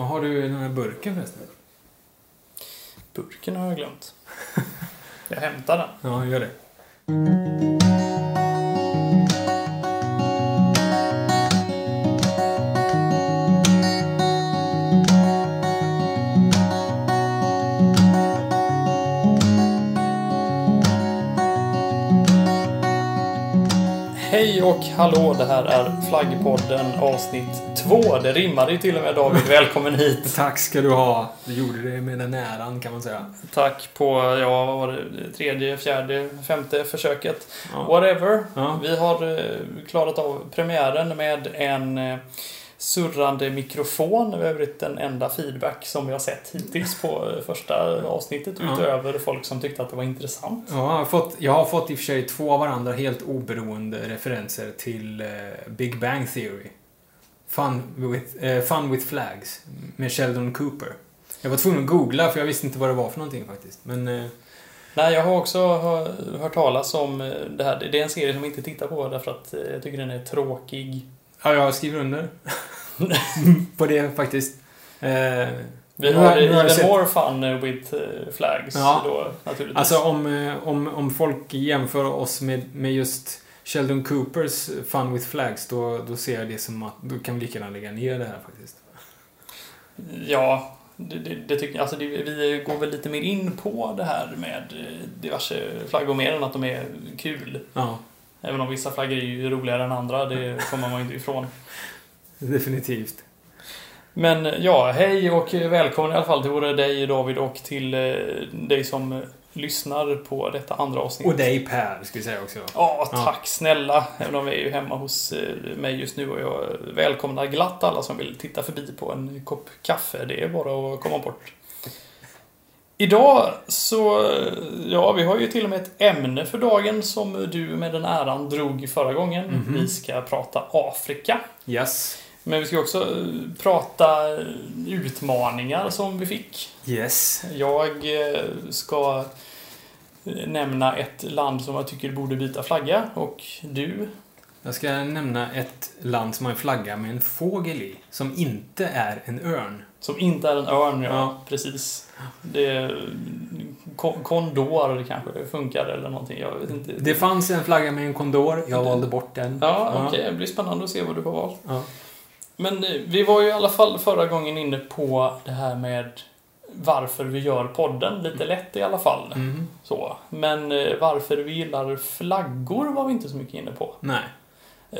Och har du den här burken förresten? Burken har jag glömt. Jag hämtar den. Ja, gör det. Och hallå, det här är Flaggpodden avsnitt 2. Det rimmade ju till och med David. Välkommen hit. Tack ska du ha. Du gjorde det med den äran kan man säga. Tack på, ja, vad var det, tredje, fjärde, femte försöket. Ja. Whatever. Ja. Vi har eh, klarat av premiären med en eh, surrande mikrofon. I övrigt den enda feedback som vi har sett hittills på eh, första avsnittet. Ja. Utöver folk som tyckte att det var intressant. Ja, jag, har fått, jag har fått i och för sig två av varandra helt oberoende referenser till eh, Big Bang Theory. Fun with, eh, Fun with Flags med Sheldon Cooper. Jag var tvungen att googla för jag visste inte vad det var för någonting faktiskt. Men eh, Nej, jag har också hör- hört talas om eh, det här. Det är en serie som jag inte tittar på därför att jag tycker den är tråkig. Ja, jag skriver under på det faktiskt. Eh, Vi har- har nu even sett- more fun with eh, flags Ja. då naturligtvis. Alltså om, eh, om, om folk jämför oss med, med just Sheldon Coopers Fun with Flags då, då ser jag det som att då kan vi lika gärna lägga ner det här faktiskt. Ja, det, det, det tycker jag. Alltså det, vi går väl lite mer in på det här med diverse flaggor mer än att de är kul. Ja, Även om vissa flaggor är ju roligare än andra, det kommer man ju inte ifrån. definitivt. Men ja, hej och välkommen i alla fall till både dig David och till eh, dig som eh, lyssnar på detta andra avsnitt. Och dig Per, ska vi säga också. Ja, Ja. tack snälla. Även om vi är ju hemma hos eh, mig just nu och jag välkomnar glatt alla som vill titta förbi på en kopp kaffe. Det är bara att komma bort. Idag så, ja vi har ju till och med ett ämne för dagen som du med den äran drog förra gången. Mhm. Vi ska prata Afrika. Yes. Men vi ska också eh, prata eh, utmaningar som vi fick. Yes. Jag eh, ska nämna ett land som jag tycker borde byta flagga och du Jag ska nämna ett land som har en flagga med en fågel i, som inte är en örn. som inte är en örn, ja, Ja. precis. Det kon- kondor kanske funkar eller någonting, jag vet inte. Det fanns en flagga med en kondor, jag valde bort den. Ja, okej, det blir spännande att se vad du har valt. Ja. Men eh, vi var ju i alla fall förra gången inne på det här med varför vi gör podden, lite lätt i alla fall. Mhm. Så. Men eh, varför vi gillar flaggor var vi inte så mycket inne på. Nej.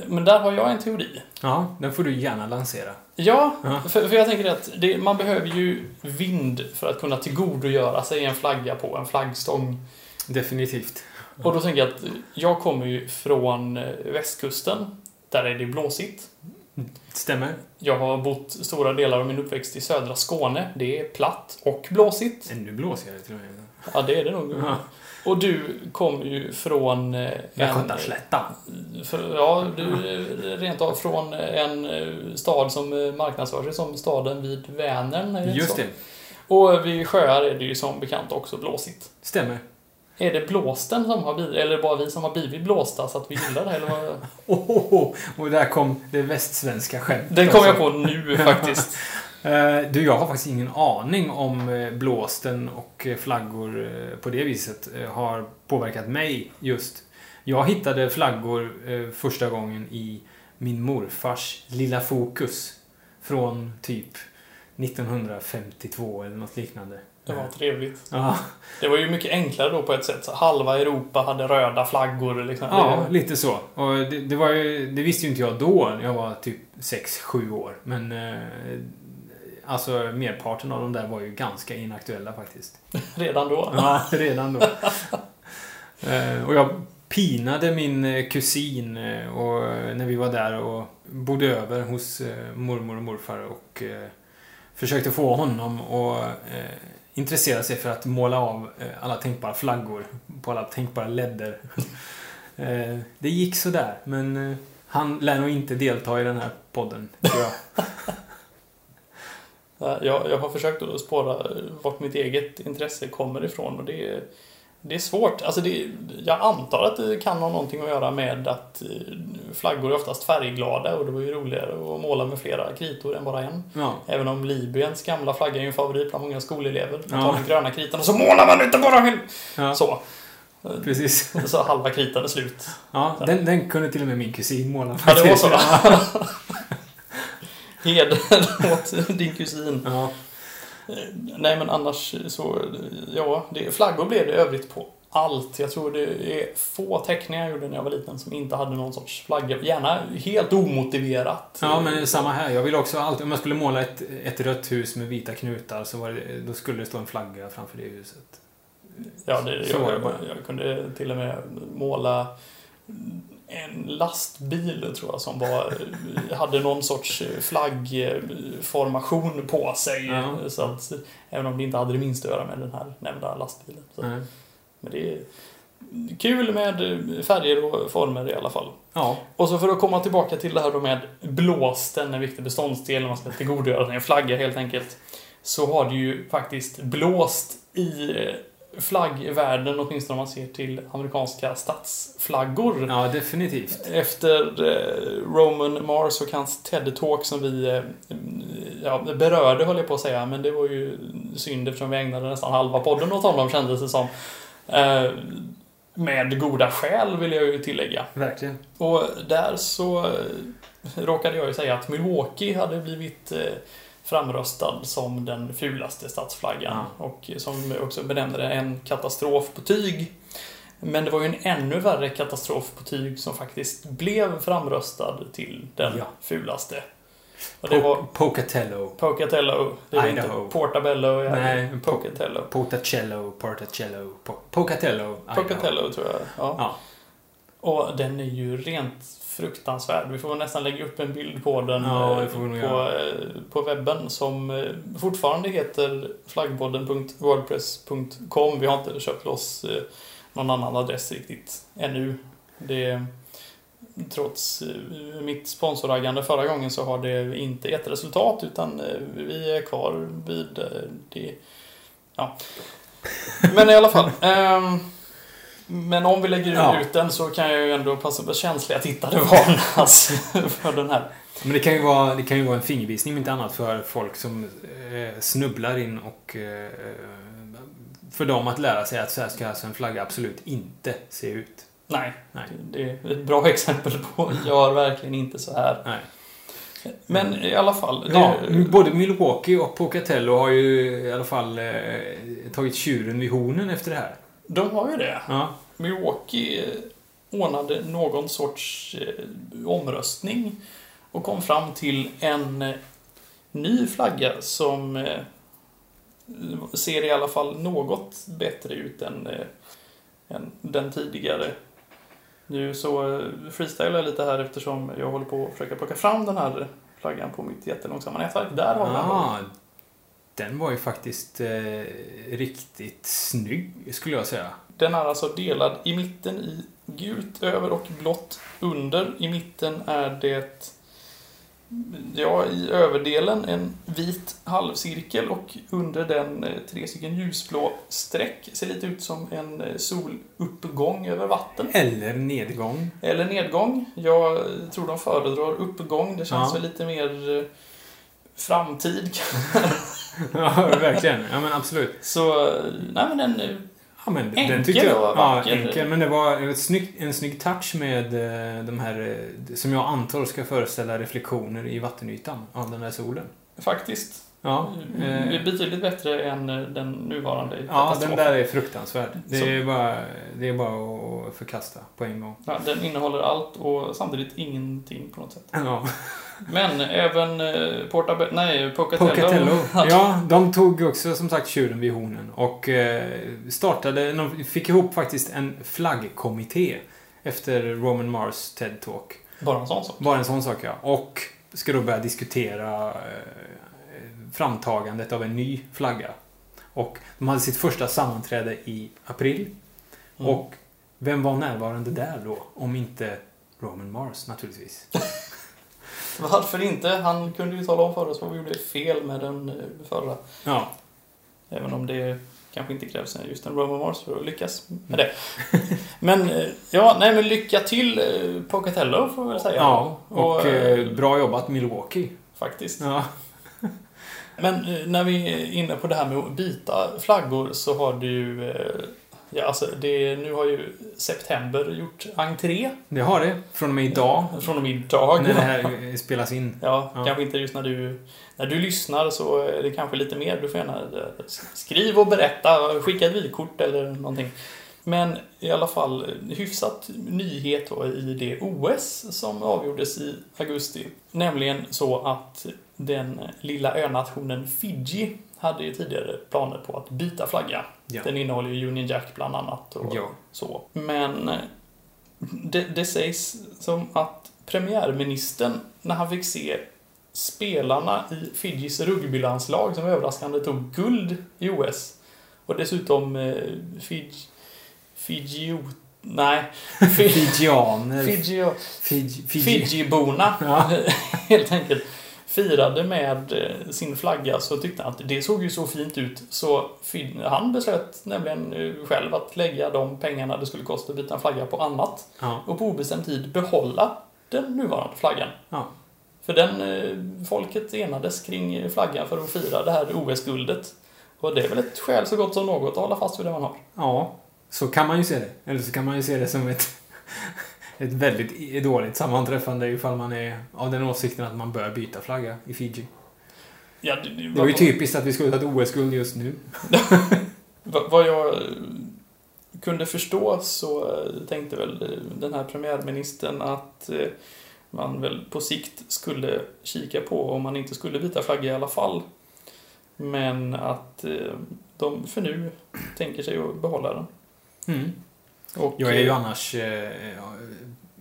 Men där har jag en teori. Ja, den får du gärna lansera. Ja, Ja. för, för jag tänker att det, man behöver ju vind för att kunna tillgodogöra sig en flagga på en flaggstång. Definitivt. Och då tänker jag att jag kommer ju från eh, västkusten. Där är det blåsigt. Stämmer. Jag har bott stora delar av min uppväxt i södra Skåne. Det är platt och blåsigt. Ännu blåsigare till och med. Ja, det är det nog. Ja. Och du kommer ju från... eh, en- Västgötaslätta. För, ja, du är rent av från en eh, stad som eh, marknadsför sig som staden vid Vänern. Just det. Och vid sjöar är det ju som bekant också blåsigt. Stämmer. Är det blåsten som har blivit, eller bara vi som har blivit blåsta så att vi gillar det? Eller vad? Oh, oh, oh. Och där kom det västsvenska skämtet. Den kom jag alltså. på nu faktiskt. Eh, Du, jag har faktiskt ingen aning om eh, blåsten och eh, flaggor på det viset har påverkat mig just. Jag hittade flaggor första gången i min morfars lilla Fokus. Från typ 1952 eller något liknande. Det var trevligt. Ja, Det var ju mycket enklare då på ett sätt. Halva Europa hade röda flaggor. Liksom. ja lite så. Och det, det, ju, det visste ju inte jag då. Jag var typ 6-7 år. Men alltså merparten av de där var ju ganska inaktuella faktiskt. Redan då. Ja, redan då. Eh, och jag pinade min eh, kusin eh, och, när vi var där och bodde över hos mormor och morfar och försökte få honom att intressera sig för att måla av alla tänkbara flaggor på alla tänkbara ledder. det gick sådär, men han lär nog inte delta i den här podden, tror jag. Ja, Jag, jag har försökt att spåra vart mitt eget intresse kommer ifrån och det är Det är svårt. Alltså det, jag antar att det kan ha någonting att göra med att eh, flaggor är oftast färgglada och det var ju roligare att måla med flera kritor än bara en. Ja. Även om Libyens gamla flagga är ju en favorit bland många skolelever. Man tar den gröna kritan och så målar man inte bara en! ja. Så. Precis. Så halva kritan är slut. Ja, den, den kunde till och med min kusin måla Ja, det var faktiskt. så. Heder åt din kusin. Ja. Nej men annars så, ja, det, flaggor blev det övrigt på allt. Jag tror det är få teckningar jag gjorde när jag var liten som inte hade någon sorts flagga. Gärna helt omotiverat. ja, men samma här. Jag vill också alltid, om jag skulle måla ett, ett rött hus med vita knutar så det, då skulle det stå en flagga framför det huset. Ja, det, Så jag, jag, jag kunde till och med måla en lastbil tror jag som var, hade någon sorts flaggformation på sig. Ja. Så att, även om det inte hade det minsta att göra med den här nämnda lastbilen. Så. Nej. Men det är kul med färger och former i alla fall. Ja, Och så för att komma tillbaka till det här då med blåsten, en viktig beståndsdel när man ska tillgodogöra sig en flagga helt enkelt. Så har det ju faktiskt blåst i flaggvärlden, åtminstone om man ser till amerikanska statsflaggor. ja definitivt. Efter eh, Roman Mars och hans TED-talk som vi eh, ja, berörde, höll jag på att säga, men det var ju synd eftersom vi ägnade nästan halva podden åt honom, kändes det som. Eh, med goda skäl, vill jag ju tillägga. Verkligen. Och där så råkade jag ju säga att Milwaukee hade blivit framröstad som den fulaste stadsflaggan. Och som också benämnde det en katastrof på tyg. Men det var ju en ännu värre katastrof på tyg som faktiskt blev framröstad till den Ja. fulaste. Och det Po- var Pocatello. Pocatello. Det Idaho. inte Portabello. Nej, Pocatello. Potacello, Portacello, po Pocatello. Idaho. Pocatello tror jag. Ja. Ja. Och den är ju rent fruktansvärd. Vi får nästan lägga upp en bild på den Ja, eh, på, eh, på webben som eh, fortfarande heter flaggpodden.wordpress.com. Vi har inte köpt loss någon annan adress riktigt ännu. Det, trots mitt sponsorraggande förra gången så har det inte gett resultat utan vi är kvar vid det. Ja. Men i alla fall. Men om vi lägger Ja. ut den så kan jag ju ändå passa på känsliga tittare varnas för den här. Men det kan, ju vara, det kan ju vara en fingervisning om inte annat för folk som eh, snubblar in och eh, för dem att lära sig att så här ska alltså en flagga absolut inte se ut. Nej, Nej. det är ett bra exempel på gör verkligen inte så här. Nej. Men i alla fall. Det, Ja, både Milwaukee och Pocatello har ju i alla fall eh, tagit tjuren vid hornen efter det här. De har ju det. Ja. Milwaukee eh, ordnade någon sorts eh, omröstning och kom fram till en eh, ny flagga som ser i alla fall något bättre ut än, än den tidigare. Nu så freestylar jag lite här eftersom jag håller på att försöka plocka fram den här flaggan på mitt jättelångsamma nätverk. Där har vi. Ah, den var ju faktiskt eh, riktigt snygg, skulle jag säga. Den är alltså delad i mitten i gult över och blått under. I mitten är det Ja, i överdelen en vit halvcirkel och under den eh, tre stycken ljusblå streck. Ser lite ut som en eh, soluppgång över vatten. Eller nedgång. Eller nedgång. Jag tror de föredrar uppgång. Det känns Ja. väl lite mer eh, framtid. ja, verkligen. Ja, men absolut. Så, nej men en eh, Ja, men Enkel den tyckte jag, och ja, vacker. enkel, men det var ett snygg, en snygg touch med eh, de här, eh, som jag antar ska föreställa reflektioner i vattenytan av den där solen. faktiskt Ja, Det eh, betydligt bättre än eh, den nuvarande ja den där är fruktansvärd. Det Så- är, bara, det är bara att förkasta på en gång. Ja, den innehåller allt och samtidigt ingenting på något sätt. Ja. Men även eh, Portabe- nej, Pocatello. Pocatello. Ja, de tog också som sagt tjuren vid hornen och eh, startade, de fick ihop faktiskt en flaggkommitté efter Roman Mars TED-talk. Bara en sån sak. Bara en sån sak ja. Och ska då börja diskutera eh, framtagandet av en ny flagga. Och de hade sitt första sammanträde i april. Mm. Och vem var närvarande där då? Om inte Roman Mars naturligtvis. Varför inte? Han kunde ju tala om för oss vad vi gjorde fel med den eh, förra. Ja, Även om det kanske inte krävs just en Roman Mars för att lyckas med det. Men eh, ja, nej men lycka till eh, Pocatello får vi väl säga. Ja, och, Och, eh, bra jobbat Milwaukee. Faktiskt. Ja. Men när vi är inne på det här med att byta flaggor så har du Ja, alltså det, nu har ju September gjort entré. Det har det. Från och med idag. Från och med idag. När det här spelas in. Ja, Ja. kanske inte just när du, när du lyssnar så är det kanske lite mer. Du får gärna eh, skriv och berätta, skicka ett vykort eller någonting. Men i alla fall hyfsat nyhet då i det OS som avgjordes i augusti. Nämligen så att den lilla önationen Fiji hade ju tidigare planer på att byta flagga. Ja. Den innehåller ju Union Jack bland annat. Och Ja. så. Men eh, det, det sägs som att premiärministern, när han fick se spelarna i Fidjis rugbylandslag som överraskande tog guld i OS och dessutom eh, Fiji... Fiji... Nej. Fi- Fijianer. Fiji, Fiji. Fiji. Fijiborna, Ja. helt enkelt, firade med eh, sin flagga så tyckte han att det såg ju så fint ut så han beslöt nämligen eh, själv att lägga de pengarna det skulle kosta att byta en flagga på annat Ja. och på obestämd tid behålla den nuvarande flaggan. Ja. För den, eh, folket enades kring flaggan för att fira det här OS-guldet. Och det är väl ett skäl så gott som något att hålla fast vid det man har. ja, så kan man ju se det. Eller så kan man ju se det som ett, ett väldigt dåligt sammanträffande ifall man är av den åsikten att man bör byta flagga i Fiji. Ja, det, det, var ju typiskt att vi skulle ta ett OS-guld just nu. Vad jag eh, kunde förstå så eh, tänkte väl eh, den här premiärministern att man väl på sikt skulle kika på om man inte skulle byta flagga i alla fall. Men att de för nu tänker sig att behålla den. Mm. Och, Jag är ju eh, annars eh,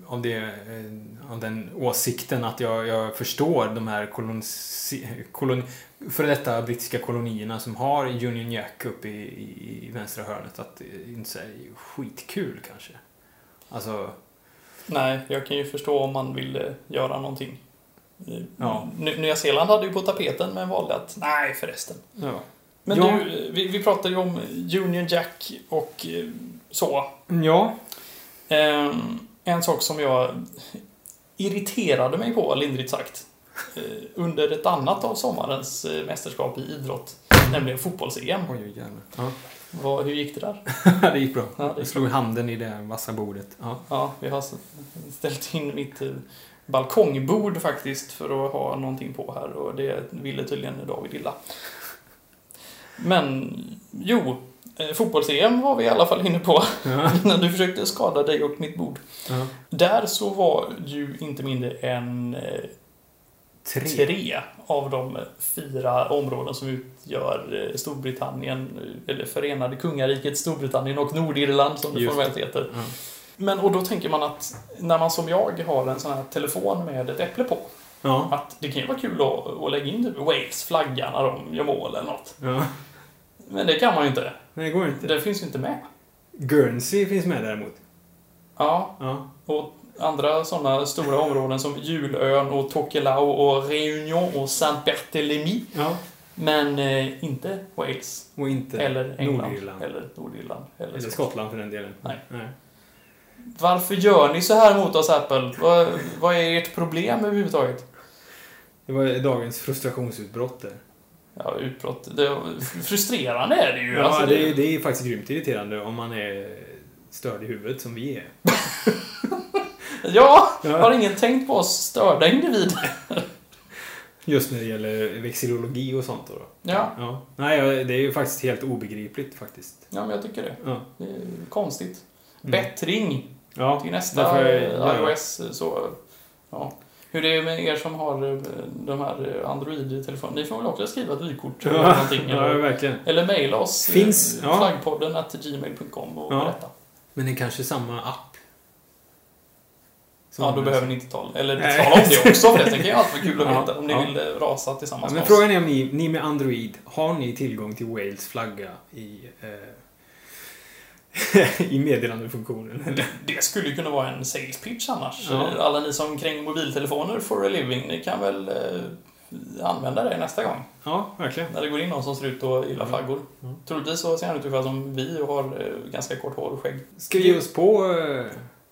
av, det, eh, av den åsikten att jag, jag förstår de här kolonisi, kolon, för detta brittiska kolonierna som har Union Jack uppe i, i, i vänstra hörnet. Att det inte här skitkul kanske. Alltså, Nej, jag kan ju förstå om man vill eh, göra någonting. Eh, Ja. Ny- Nya Zeeland hade ju på tapeten men valde att nej förresten. ja. Men Ja. du, eh, vi, vi pratade ju om Union Jack och eh, så. Ja. Ehm, en sak som jag irriterade mig på, lindrigt sagt, eh, under ett annat av sommarens eh, mästerskap i idrott, nämligen fotbolls-EM. Oj. Ja. Vad- Hur gick det där? det gick bra. Ja, det gick jag slog handen i det vassa bordet. Ja. Ja, vi har ställt in mitt eh, balkongbord faktiskt för att ha någonting på här och det ville tydligen David illa. Men, jo, eh, fotbolls-EM var vi i alla fall inne på Ja. när du försökte skada dig och mitt bord. Ja. Där så var ju inte mindre än eh, Tre. tre av de fyra områden som utgör eh, Storbritannien, eh, eller Förenade Kungariket Storbritannien och Nordirland som det Just formellt heter. Ja. Men och då tänker man att när man som jag har en sån här telefon med ett äpple på, Ja. att det kan ju vara kul att, att lägga in typ Wales flagga när de gör mål eller något. ja. Men det kan man ju inte. Nej, det går inte. Det finns ju inte med. Guernsey finns med däremot. Ja, Ja. och andra sådana stora områden som Julön och Tokelau och Réunion och Saint-Barthélemy. ja. Men eh, inte Wales. Och inte Eller England. Nordirland. Eller Nordirland. Eller, Eller. Skottland för den delen. Nej. Nej. Varför gör ni så här mot oss, Apple? Vad, vad är ert problem överhuvudtaget? Det var dagens frustrationsutbrott där. Ja, utbrott. Det, frustrerande är det ju. Ja, alltså, det, det är faktiskt grymt irriterande om man är störd i huvudet som vi är. ja, har ingen tänkt på oss störda individer? Just när det gäller vexillologi och sånt då. Ja, Ja. Nej, det är ju faktiskt helt obegripligt faktiskt. ja men jag tycker det. Ja. Det är konstigt. Mm. Bättring Ja, till nästa därför- eh, ja. iOS. Så, ja. Hur det är med er som har eh, de här Android-telefonerna? Ni får väl också skriva ett vykort eller Ja, någonting? ja, Eller, verkligen. eller mejla oss. Finns, eh, ja. Flaggpodden at gmail.com och Ja. berätta. Men det är kanske samma app. Som Ja, då behöver ni inte tala, eller Nej. tala om det också förresten. Det kan ju alltid vara kul att Ja, veta om ni ja. vill eh, rasa Ja, tillsammans men med frågan är om ni, ni med Android, har ni tillgång till Wales flagga i, eh, i meddelandefunktionen? Eller? Det skulle kunna vara en sales pitch annars. Ja. Alla ni som kränger mobiltelefoner for a living, ni kan väl eh, använda det nästa gång. Ja, verkligen. När det går in någon som ser ut att gilla Mm. flaggor. Mm. Troligtvis så ser han ut ungefär som vi och har eh, ganska kort hår och skägg. Ska vi ge oss på... eh,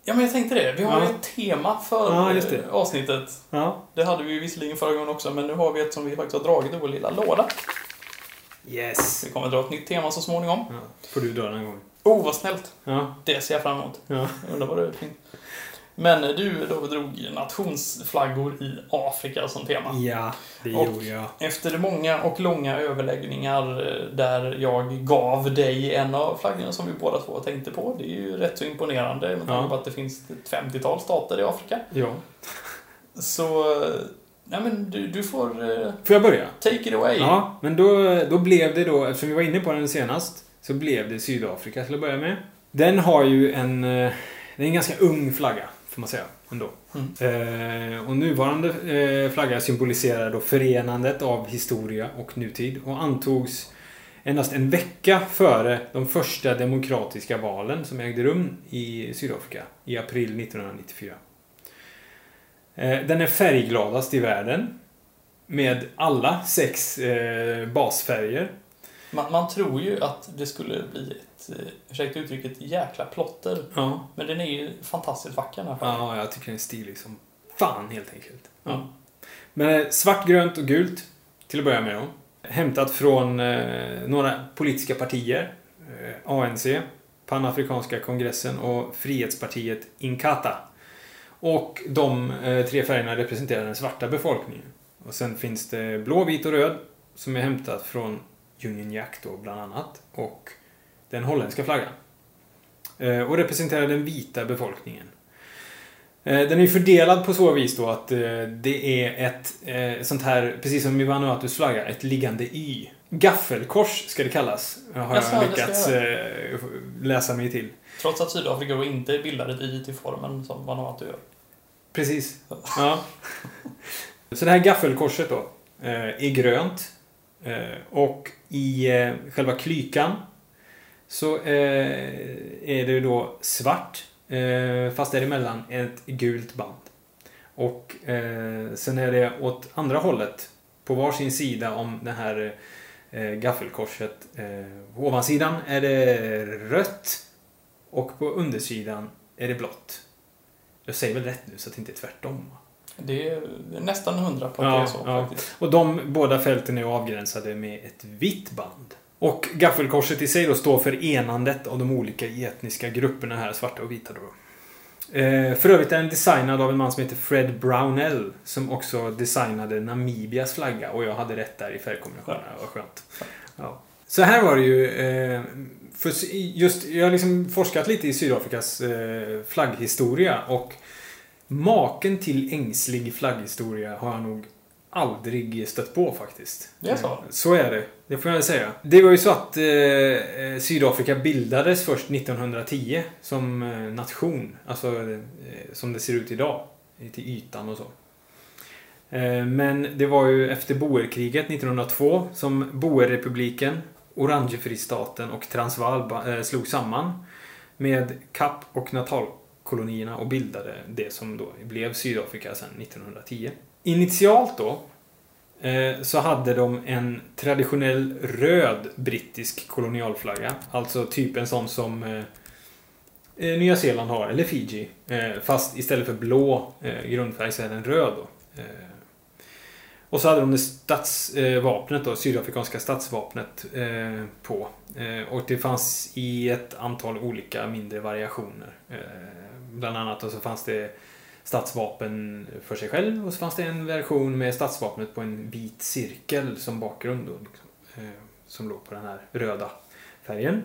Ja, men jag tänkte det. Vi har Ja. ett tema för Ja, eh, avsnittet. Ja. Det hade vi visserligen förra gången också, men nu har vi ett som vi faktiskt har dragit ur vår lilla låda. Yes. Vi kommer dra ett nytt tema så småningom. Ja, får du dra den gången. Oh, vad snällt! Ja. Det ser jag fram emot. Ja. Jag undrar vad det fint. Men du då drog nationsflaggor i Afrika som tema. Ja, det Och- gjorde jag. Efter många och långa överläggningar eh, där jag gav dig en av flaggorna som vi båda två tänkte på. Det är ju rätt så imponerande med tanke på att det finns ett 50-tal stater i Afrika. Ja. Så, eh, nej men du, du får eh, Får jag börja? take it away. Ja, men då, då blev det då, eftersom vi var inne på den senast, så blev det Sydafrika till att börja med. Den har ju en, eh, det är en ganska ung flagga, får man säga, ändå. Mm. Eh, och nuvarande eh, flagga symboliserar då förenandet av historia och nutid och antogs endast en vecka före de första demokratiska valen som ägde rum i Sydafrika i april 1994. Eh, den är färggladast i världen med alla sex eh, basfärger. Man, man tror ju att det skulle bli ett, eh, ursäkta uttrycket, jäkla plotter. Ja. Men den är ju fantastiskt vacker den här färgen. ja, jag tycker den är stilig som fan helt enkelt. Ja. Mm. Men eh, svart, grönt och gult till att börja med då. Hämtat från eh, några politiska partier. Eh, ANC, Panafrikanska kongressen och Frihetspartiet Inkatha. Och de eh, tre färgerna representerar den svarta befolkningen. Och sen finns det blå, vit och röd som är hämtat från Union Jack då bland annat. Och den holländska flaggan. Eh, och representerar den vita befolkningen. Eh, Den är fördelad på så vis då att eh, det är ett sånt här, precis som i Vanuatus flagga, ett liggande Y. Gaffelkors ska det kallas, har jag ska lyckats läsa mig till. Trots att Sydafrika då inte bildar ett Y till formen som Vanuatu gör. Precis. Ja. Så det här gaffelkorset då är grönt. Eh, och i eh, själva klykan så eh, är det då svart. Fast däremellan ett gult band. Och sen är det åt andra hållet på varsin sida om det här gaffelkorset. På ovansidan är det rött och på undersidan är det blått. Jag säger väl rätt nu så att det inte är tvärtom? Det är nästan hundra på att Ja, det är så ja. faktiskt. Och de båda fälten är avgränsade med ett vitt band. Och gaffelkorset i sig då står för enandet av de olika etniska grupperna här, svarta och vita då. Eh, för övrigt är den designad av en man som heter Fred Brownell som också designade Namibias flagga och jag hade rätt där i färgkombinationerna. Vad skönt. Ja. Så här var det ju. Eh, för just, jag har liksom forskat lite i Sydafrikas eh, flagghistoria och maken till ängslig flagghistoria har jag nog aldrig stött på faktiskt. Det är så? Eh, Så är det. Det får jag säga. Det var ju så att eh, Sydafrika bildades först 1910 som eh, nation. Alltså eh, som det ser ut idag. Till ytan och så. Eh, men det var ju efter boerkriget 1902 som boerrepubliken, Orangefristaten och Transvaal eh, slog samman med Kap och kolonierna och bildade det som då blev Sydafrika sedan 1910. Initialt då eh, så hade de en traditionell röd brittisk kolonialflagga. Alltså typ en sån som eh, eh, Nya Zeeland har, eller Fiji. Fast istället för blå grundfärg så är den röd då. Och så hade de det statsvapnet då, sydafrikanska statsvapnet eh, på. Eh, och det fanns i ett antal olika mindre variationer. Eh, bland annat och så fanns det statsvapen för sig själv och så fanns det en version med statsvapnet på en vit cirkel som bakgrund då, liksom, eh, som låg på den här röda färgen.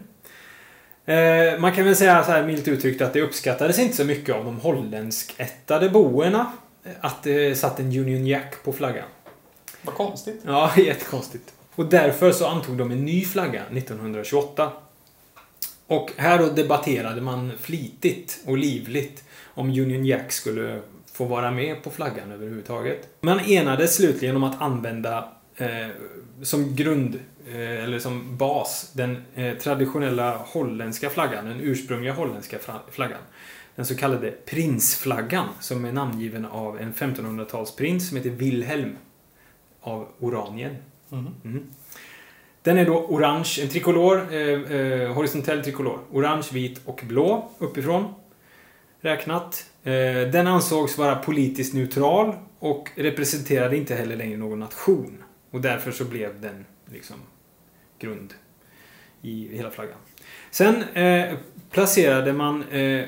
Eh, man kan väl säga så här milt uttryckt att det uppskattades inte så mycket av de holländskättade boerna eh, att det satt en Union Jack på flaggan. Vad konstigt. Ja, jättekonstigt. Och därför så antog de en ny flagga 1928. Och här då debatterade man flitigt och livligt om Union Jack skulle få vara med på flaggan överhuvudtaget. Man enades slutligen om att använda eh, som grund, eh, eller som bas, den eh, traditionella holländska flaggan, den ursprungliga holländska flaggan. Den så kallade prinsflaggan, som är namngiven av en 1500-talsprins som heter Wilhelm av Oranien. Mhm. Mm. Den är då orange, en trikolor, eh, eh, horisontell trikolor. Orange, vit och blå uppifrån. Räknat. Eh, den ansågs vara politiskt neutral och representerade inte heller längre någon nation. Och därför så blev den liksom grund i hela flaggan. Sen eh, placerade man eh,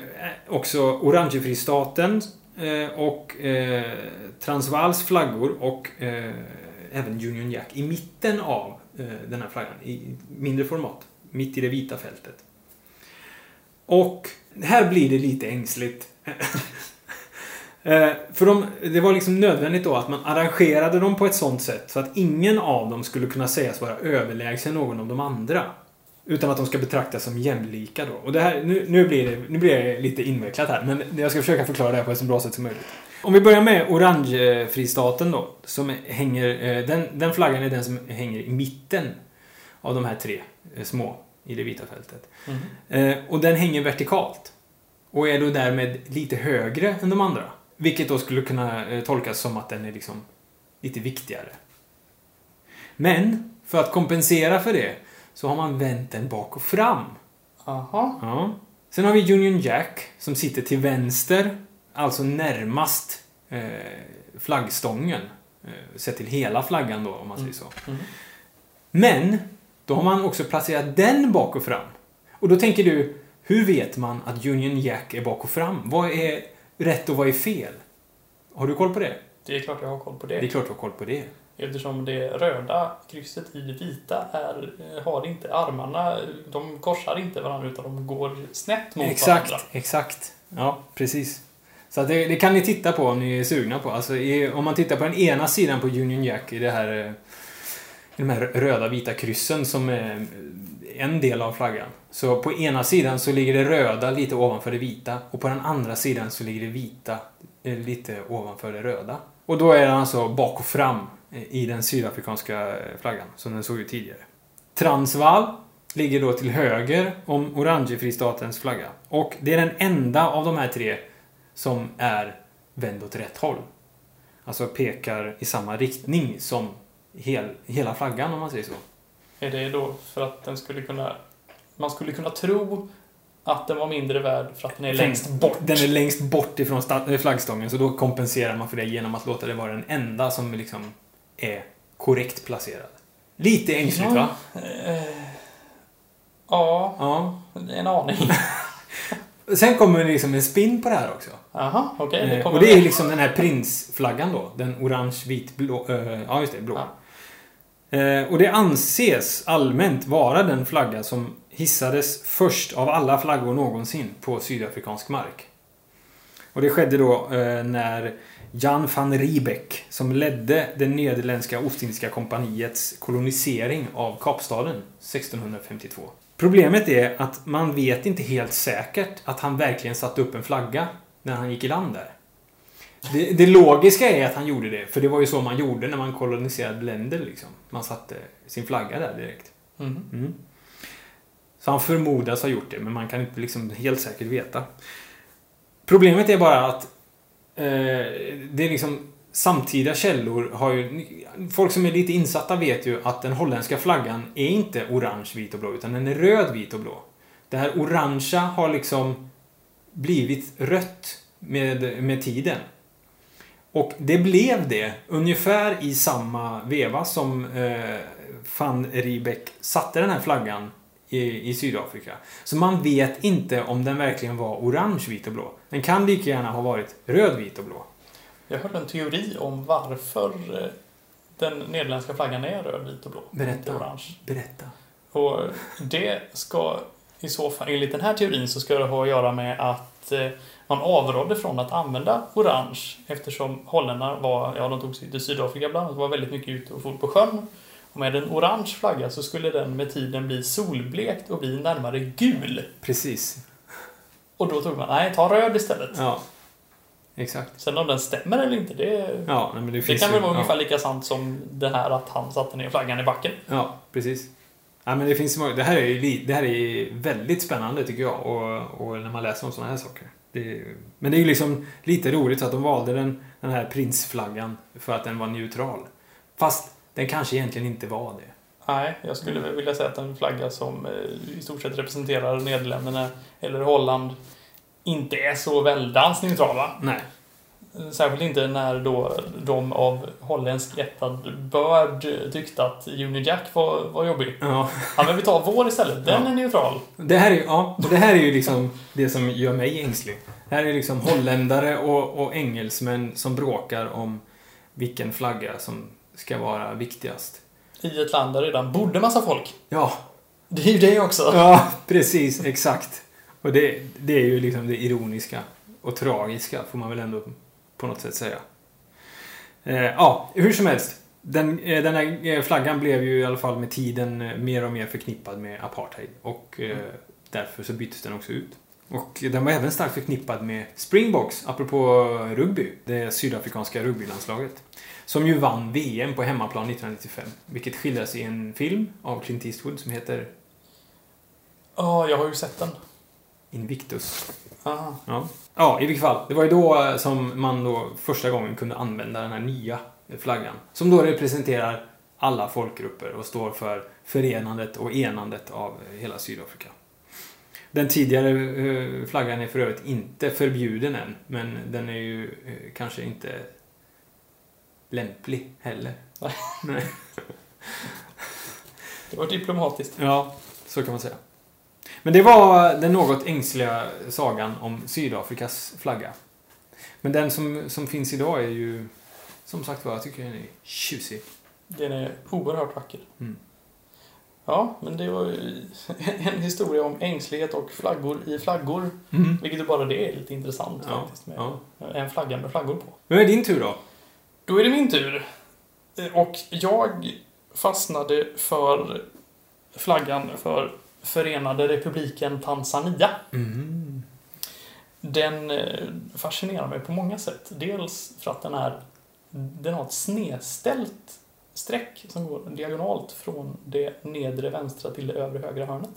också Orangefristaten eh, och eh, Transvaals flaggor och eh, även Union Jack i mitten av Eh, den här flaggan i mindre format. Mitt i det vita fältet. Och här blir det lite ängsligt. Eh, för de, det var liksom nödvändigt då att man arrangerade dem på ett sånt sätt så att ingen av dem skulle kunna sägas vara överlägsen någon av de andra. Utan att de ska betraktas som jämlika då. Och det här, nu, nu, blir det, nu blir det lite invecklat här, men jag ska försöka förklara det här på ett så bra sätt som möjligt. Om vi börjar med orangefristaten då, som hänger, eh, den, den flaggan är den som hänger i mitten av de här tre eh, små i det vita fältet. Mhm. Eh, och den hänger vertikalt. Och är då därmed lite högre än de andra. Vilket då skulle kunna tolkas som att den är liksom lite viktigare. Men, för att kompensera för det, så har man vänt den bak och fram. Aha. Ja. Sen har vi Union Jack, som sitter till vänster, alltså närmast eh, flaggstången. Eh, sett till hela flaggan då, om man säger så. Mhm. Men, då har man också placerat den bak och fram. Och då tänker du, hur vet man att Union Jack är bak och fram? Vad är rätt och vad är fel? Har du koll på det? Det är klart jag har koll på Det är det. klart du har koll på det. Eftersom det röda krysset i det vita är, har inte armarna, de korsar inte varandra utan de går snett mot Exakt, varandra. exakt. Ja, precis. Så att det, det kan ni titta på om ni är sugna på. Alltså, i, om man tittar på den ena sidan på Union Jack i det här eh, i de här röda vita kryssen som är en del av flaggan. Så på ena sidan så ligger det röda lite ovanför det vita och på den andra sidan så ligger det vita eh, lite ovanför det röda. Och då är den alltså bak och fram eh, i den sydafrikanska flaggan som den såg ut tidigare. Transvaal ligger då till höger om Orangefristatens flagga. Och det är den enda av de här tre som är vänd åt rätt håll. Alltså pekar i samma riktning som hel, hela flaggan om man säger så. Är det då för att den skulle kunna... Man skulle kunna tro att den var mindre värd för att den är längst bort. Den är längst bort ifrån eh, flaggstången så då kompenserar man för det genom att låta det vara den enda som liksom är korrekt placerad. Lite ängsligt va? Eh, ja, Ja. en aning. Sen kommer det liksom en spin på det här också. Jaha, okej. det Eh, och det är liksom den här prinsflaggan då. Den orange, vit, blå. eh, ja, just det. Blå. Eh, och det anses allmänt vara den flagga som hissades först av alla flaggor någonsin på sydafrikansk mark. Och det skedde då eh, när Jan van Riebeck, som ledde det nederländska Ostindiska kompaniets kolonisering av Kapstaden 1652. Problemet är att man vet inte helt säkert att han verkligen satte upp en flagga när han gick i land där. Det, det logiska är att han gjorde det, för det var ju så man gjorde när man koloniserade länder. Liksom. Man satte sin flagga där direkt. Mhm. Mm. Så han förmodas ha gjort det, men man kan inte liksom helt säkert veta. Problemet är bara att eh, det är liksom samtida källor har ju... Folk som är lite insatta vet ju att den holländska flaggan är inte orange, vit och blå, utan den är röd, vit och blå. Det här orangea har liksom blivit rött med, med tiden. Och det blev det ungefär i samma veva som eh, van Riebeck satte den här flaggan i, i Sydafrika. Så man vet inte om den verkligen var orange, vit och blå. Den kan lika gärna ha varit röd, vit och blå. Jag hörde en teori om varför eh, den nederländska flaggan är röd, vit och blå. Berätta. Inte orange. Berätta. Och det ska i så fall, enligt den här teorin, så ska det ha att göra med att eh, man avrådde från att använda orange eftersom holländarna var, ja de tog sig till Sydafrika bland annat, var väldigt mycket ute och for på sjön. Och med en orange flagga så skulle den med tiden bli solblekt och bli närmare gul. Precis. Och då tog man, nej, ta röd istället. Ja. Exakt. Sen om den stämmer eller inte, det, Ja, det, det kan väl ju- vara ja. ungefär lika sant som det här att han satte ner flaggan i backen. Ja, precis. Ja, men det, finns många, det, här är, ju det här är väldigt spännande tycker jag. Och, och när man läser om sådana här saker. Det men det är ju liksom lite roligt att de valde den, den här prinsflaggan för att den var neutral. Fast den kanske egentligen inte var det. Nej, jag skulle vilja säga att en flagga som eh, i stort sett representerar Nederländerna eller Holland inte är så väldans neutrala. Nej. Särskilt inte när då de av holländsk ättad börd tyckte att Union Jack var, var jobbig. Ja. Ja, men vi tar vår istället. Den Ja. är neutral. Det här är, ja, och det här är ju liksom det som gör mig ängslig. Det här är liksom holländare och, och engelsmän som bråkar om vilken flagga som ska vara viktigast. I ett land där redan bodde massa folk. Ja, Det är ju det också. ja precis, exakt. Och det, det är ju liksom det ironiska och tragiska, får man väl ändå på något sätt säga. Eh, ja, hur som helst. Den, eh, den här eh, flaggan blev ju i alla fall med tiden eh, mer och mer förknippad med apartheid. Och eh, därför så byttes den också ut. Och den var även starkt förknippad med Springboks, apropå rugby. Det sydafrikanska rugbylandslaget. Som ju vann VM på hemmaplan 1995. Vilket skildras i en film av Clint Eastwood som heter Ja, jag har ju sett den. Invictus. Aha. Ja. ja, i vilket fall. Det var ju då eh, som man då första gången kunde använda den här nya flaggan. Som då representerar alla folkgrupper och står för förenandet och enandet av eh, hela Sydafrika. Den tidigare eh, flaggan är för övrigt inte förbjuden än, men den är ju kanske inte lämplig heller. Nej. Det var diplomatiskt. Ja, så kan man säga. Men det var den något ängsliga sagan om Sydafrikas flagga. Men den som, som finns idag är ju, som sagt var, jag tycker den är tjusig. Den är oerhört vacker. Mm. Ja, men det var ju en historia om ängslighet och flaggor i flaggor. Mm. Vilket bara det är lite intressant Ja, faktiskt. Med ja. en flagga med flaggor på. Men är din tur då? Då är det min tur. Och jag fastnade för flaggan för Förenade Republiken Tanzania. Mm. Den eh, fascinerar mig på många sätt. Dels för att den är den har ett snedställt streck som går diagonalt från det nedre vänstra till det övre högra hörnet.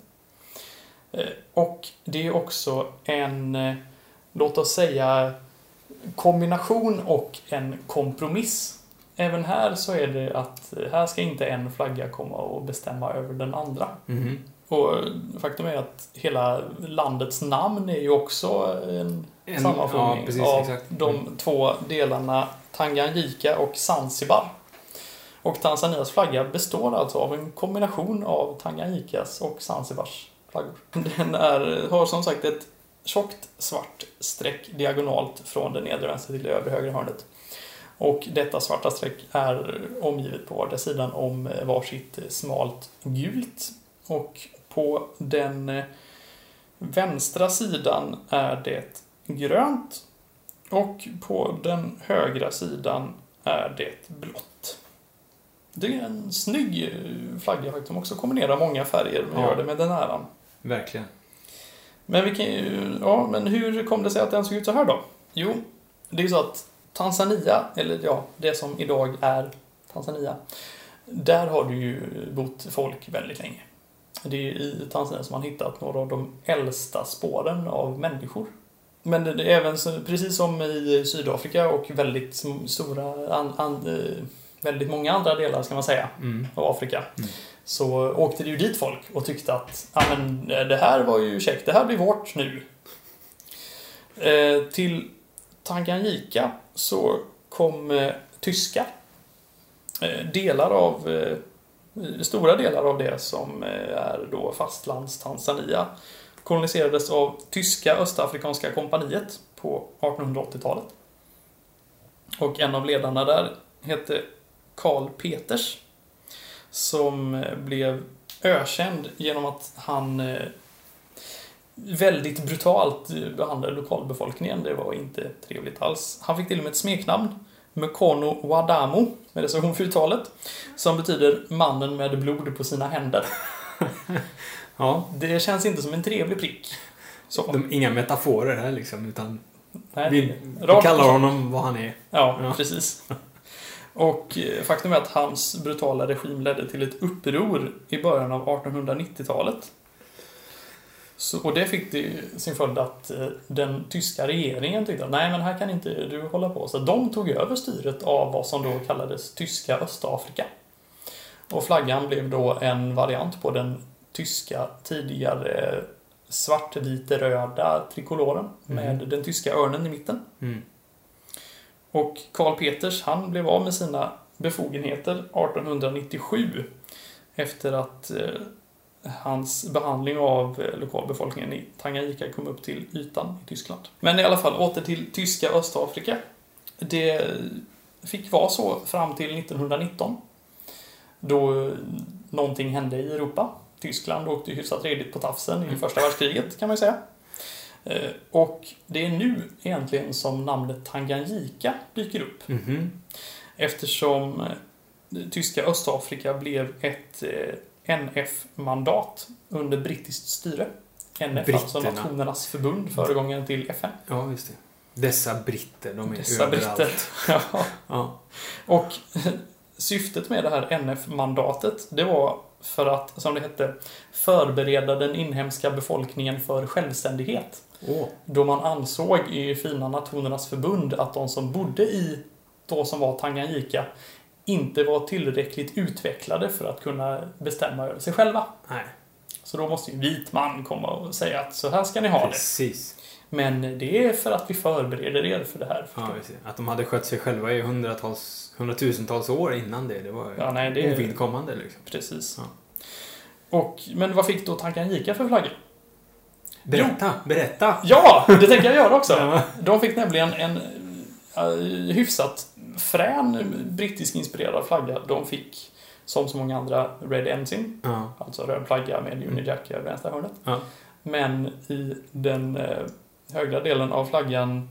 Eh, Och det är också en, eh, låt oss säga, kombination och en kompromiss. Även här så är det att här ska inte en flagga komma och bestämma över den andra. Mhm. Och faktum är att hela landets namn är ju också en, En- sammanfogning ja, precis, av exakt. de Mm. två delarna Tanganyika och Zanzibar. Och Tanzanias flagga består alltså av en kombination av Tanganyikas och Zanzibars flaggor. Den är, har som sagt ett tjockt svart streck diagonalt från det nedre vänstra till det övre högra hörnet. Och detta svarta streck är omgivet på vardera sidan om varsitt smalt gult. Och på den eh, vänstra sidan är det grönt. Och på den högra sidan är det blått. Det är en snygg eh, flagga faktiskt. De också kombinerar många färger men Ja. gör det med den äran. Verkligen. Men, vi kan ju, ja, men hur kom det sig att den såg ut så här då? Jo, det är ju så att Tanzania, eller ja, det som idag är Tanzania, där har det ju bott folk väldigt länge. Det är i Tanzania som man hittat några av de äldsta spåren av människor. Men det är även, precis som i Sydafrika och väldigt stora, an, an, eh, väldigt många andra delar ska man säga, Mm. av Afrika. Mm. Så åkte det ju dit folk och tyckte att ja, men, eh, det här var ju käckt, det här blir vårt nu. Eh, till Tanganyika så kom eh, tyskar. Eh, delar av, eh, stora delar av det som eh, är då fastlands Tanzania koloniserades av tyska Östafrikanska kompaniet på 1880-talet. Och en av ledarna där hette Karl Peters som eh, blev ökänd genom att han eh, väldigt brutalt behandlade lokalbefolkningen. Det var inte trevligt alls. Han fick till och med ett smeknamn, Mukono Wadamo, med reservation för uttalet, som betyder mannen med blod på sina händer. Ja, Det känns inte som en trevlig prick. Så. de, inga metaforer här liksom, utan Nej, vi, vi kallar honom vad han är. Ja, Ja. precis. Och eh, faktum är att hans brutala regim ledde till ett uppror i början av 1890-talet. Så, och det fick det sin följd att eh, den tyska regeringen tyckte att nej men här kan inte du hålla på. Så de tog över styret av vad som då kallades tyska Östafrika. Och flaggan blev då en variant på den tyska tidigare svartvit-röda trikoloren med Mhm. den tyska örnen i mitten. Mm. Och Karl Peters, han blev av med sina befogenheter 1897 efter att eh, hans behandling av eh, lokalbefolkningen i Tanganyika kom upp till ytan i Tyskland. Men i alla fall, åter till tyska Östafrika. Det fick vara så fram till 1919 då eh, någonting hände i Europa. Tyskland åkte hyfsat redigt på tafsen i första världskriget kan man ju säga. Eh, Och det är nu egentligen som namnet Tanganyika dyker upp. Mhm. Eftersom eh, tyska Östafrika blev ett NF-mandat under brittiskt styre. NF, alltså Britterna. Nationernas förbund, föregångaren till FN. Ja, just det. Dessa britter, de är Dessa överallt. britter. Ja. Ja. Och syftet med det här NF-mandatet, det var för att, som det hette, förbereda den inhemska befolkningen för självständighet. Åh. Då man ansåg i fina Nationernas förbund att de som bodde i då som var Tanganyika inte var tillräckligt utvecklade för att kunna bestämma över sig själva. Nej, Så då måste ju en vit man komma och säga att så här ska ni ha det. precis. Men det är för att vi förbereder er för det här. Ja, det. Att de hade skött sig själva i hundratals, hundratusentals år innan det, det var Ja, nej, det ovidkommande liksom. Precis. Ja. Och, men vad fick då Tanganyika för flagga? Berätta, berätta! Ja, det tänker jag göra också. De fick nämligen en uh, hyfsat frän brittisk-inspirerad flagga. De fick, som så många andra, Red Ensign, Ja. alltså röd flagga med Union Jack över vänstra hörnet. Ja. Men i den eh, högra delen av flaggan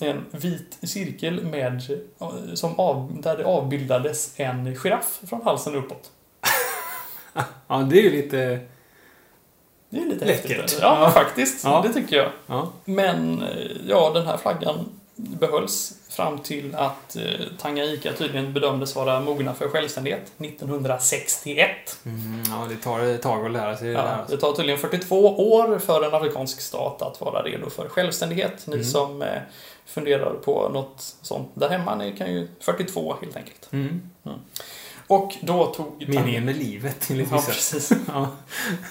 en vit cirkel med, eh, som av, där det avbildades en giraff från halsen uppåt. ja, det är ju lite... Det är lite Läckert. häftigt. Ja, Ja. faktiskt. Ja. Det tycker jag. Ja. Men eh, ja, den här flaggan behölls fram till att eh, Tanganyika tydligen bedömdes vara mogna för självständighet 1961. Mm, ja, det tar ett tag att lära sig det där. Ja, Alltså. det tar tydligen 42 år för en afrikansk stat att vara redo för självständighet. Ni Mm. som eh, funderar på något sånt där hemma, ni kan ju 42 helt enkelt. Mm. Och då tog... Meningen med livet, enligt Ja, vissa. precis. Ja.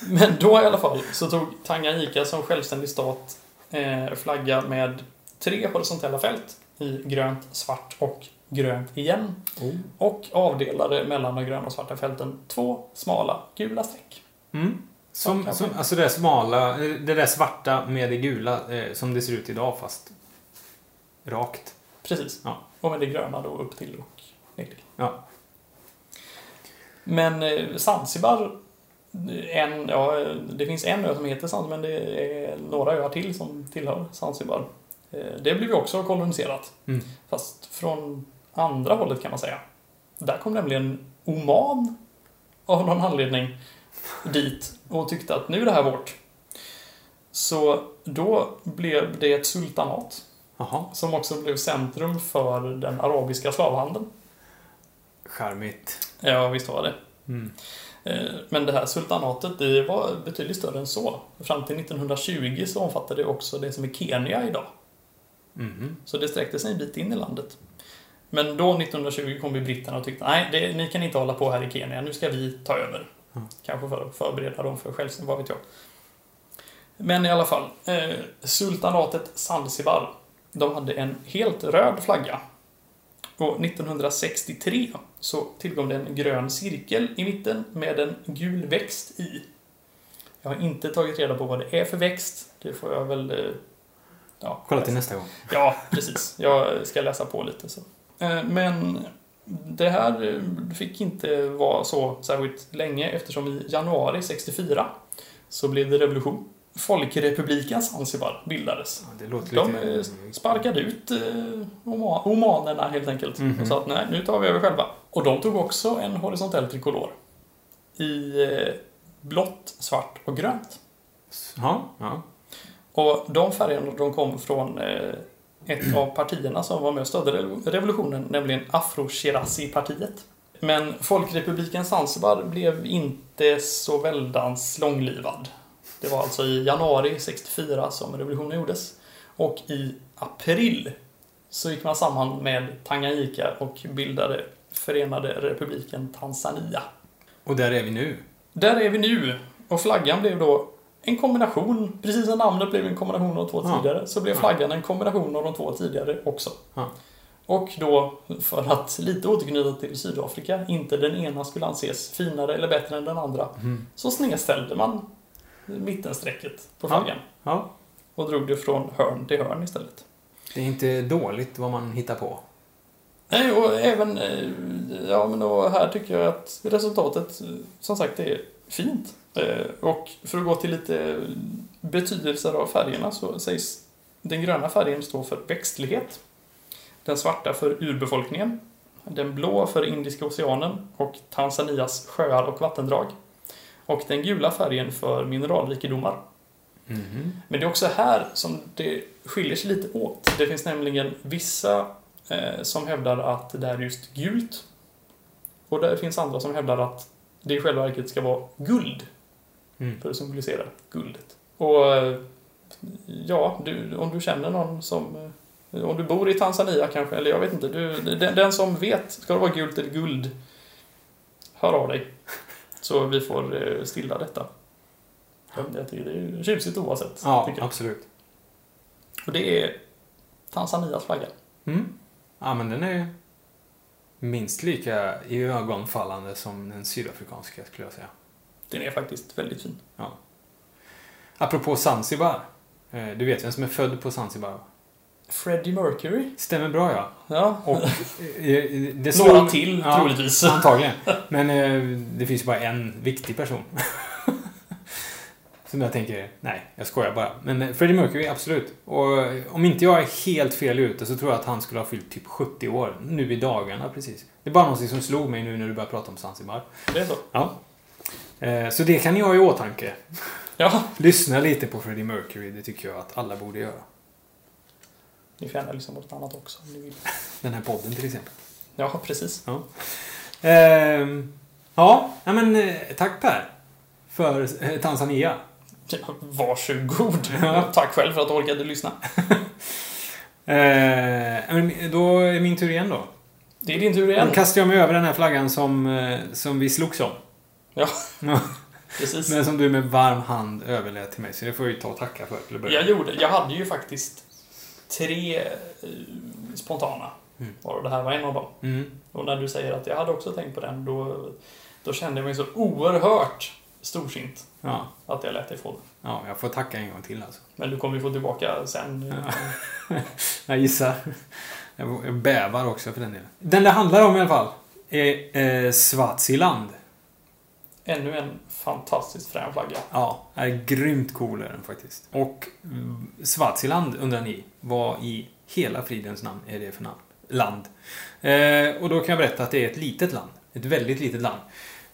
Men då i alla fall så tog Tanganyika som självständig stat eh, flagga med tre horisontella fält i grönt, svart och grönt igen. Oh. Och avdelade mellan de gröna och svarta fälten två smala gula streck. Mm. Som, som, alltså det där smala, det där svarta med det gula, eh, som det ser ut idag fast rakt. Precis. Ja. Och med det gröna då upp till och ner till. Ja. Men eh, Zanzibar, en, ja, eh, det finns en ö som heter Zanzibar, men det är några öar till som tillhör Zanzibar. Eh, Det blev ju också koloniserat. Mm. Fast från andra hållet kan man säga. Där kom nämligen Oman av någon anledning dit och tyckte att nu är det här vårt. Så då blev det ett sultanat Jaha. som också blev centrum för den arabiska slavhandeln. Charmigt. Ja, visst var det. Mm. Eh, Men det här sultanatet det var betydligt större än så. Fram till 1920 så omfattade det också det som är Kenya idag. Mhm. Så det sträckte sig en bit in i landet. Men då 1920 kom ju britterna och tyckte nej, det, ni kan inte hålla på här i Kenya, nu ska vi ta över. Mm. Kanske för att förbereda dem för självständighet, vad vet jag. Men i alla fall, eh, sultanatet Zanzibar, de hade en helt röd flagga. Och 1963 så tillkom det en grön cirkel i mitten med en gul växt i. Jag har inte tagit reda på vad det är för växt. Det får jag väl... eh, Ja, Kolla till nästa gång. Ja, precis. Jag ska läsa på lite så. Eh, Men det här eh, fick inte vara så särskilt länge eftersom i januari 64 så blev det revolution. Folkrepubliken Zanzibar bildades. Ja, det låter De lite... eh, sparkade ut oma- omanerna helt enkelt Mhm. och sa att nej, nu tar vi över själva. Och de tog också en horisontell trikolor i blått, svart och grönt. Ja, ja. Och de färgerna de kom från eh, ett av partierna som var med och stödde revo- revolutionen, nämligen Afro-Shirazi-partiet. Men Folkrepubliken Zanzibar blev inte så väldans långlivad. Det var alltså i januari 64 som revolutionen gjordes. Och i april så gick man samman med Tanganyika och bildade Förenade Republiken Tanzania. Och där är vi nu. Där är vi nu. Och flaggan blev då en kombination, precis som namnet blev en kombination av de två Ja. tidigare, så blev flaggan en kombination av de två tidigare också. Ja. Och då, för att lite återknyta till Sydafrika, inte den ena skulle anses finare eller bättre än den andra, Mm. så snedställde man mittenstrecket på flaggan Ja. och drog det från hörn till hörn istället. Det är inte dåligt vad man hittar på. Nej, och även, eh, ja men och här tycker jag att resultatet, eh, som sagt, är fint. Eh, Och för att gå till lite betydelser av färgerna så sägs den gröna färgen stå för växtlighet, den svarta för urbefolkningen, den blå för Indiska oceanen och Tanzanias sjöar och vattendrag och den gula färgen för mineralrikedomar. Mhm. Men det är också här som det skiljer sig lite åt. Det finns nämligen vissa eh, som hävdar att det är just gult. Och det finns andra som hävdar att det i själva verket ska vara guld Mm. för att symbolisera guldet. Och eh, ja, du, om du känner någon som... eh, Om du bor i Tanzania kanske, eller jag vet inte. Du, den, den som vet, ska det vara gult eller guld? Hör av dig. Så vi får eh, stilla detta. Jag tycker det är tjusigt oavsett. Ja, absolut. Och det är Tanzanias flagga. Mm. Ja, men den är minst lika iögonfallande som den sydafrikanska, skulle jag säga. Den är faktiskt väldigt fin. Ja. Apropå Zanzibar. Eh, Du vet vem som är född på Zanzibar? Freddie Mercury. Stämmer bra, ja. Ja. Och eh, det Några slog- till, Ja, troligtvis. Antagligen. Men eh, det finns ju bara en viktig person. Som jag tänker, nej, jag skojar bara. Men Freddie Mercury, absolut. Och om inte jag är helt fel ute så tror jag att han skulle ha fyllt typ 70 år. Nu i dagarna precis. Det är bara någonting som slog mig nu när du började prata om Zanzibar. Det är så. Ja. Eh, Så det kan ni ha i åtanke. Ja. Lyssna lite på Freddie Mercury, det tycker jag att alla borde göra. Ni får gärna lyssna på något annat också om ni vill. Den här podden till exempel. Ja, precis. Ehm, ja, ja, men eh, tack Per. För eh, Tanzania. Ja, varsågod. Ja. Tack själv för att du orkade lyssna. Eh, men då är min tur igen då. Det är din tur igen. Då kastar jag mig över den här flaggan som, som vi slogs om. Ja. Precis. Men som du med varm hand överlät till mig. Så det får jag ju ta och tacka för till Jag gjorde, jag hade ju faktiskt tre eh, spontana. Mm. Och det här var en av dem. mm. Och när du säger att jag hade också tänkt på den, då, då kände jag mig så oerhört storsint ja. att jag lät dig få den. ja, jag får tacka en gång till alltså. Men du kommer ju få tillbaka sen. Ja. Jag gissar. Jag jag bävar också för den delen. Den det handlar om i alla fall är eh, Swaziland. Ännu en fantastiskt frän flagga. Ja, är grymt cool är den faktiskt. Och mm, Swaziland undrar ni, vad i hela fridens namn är det för namn? Land. Eh, och då kan jag berätta att det är ett litet land. Ett väldigt litet land.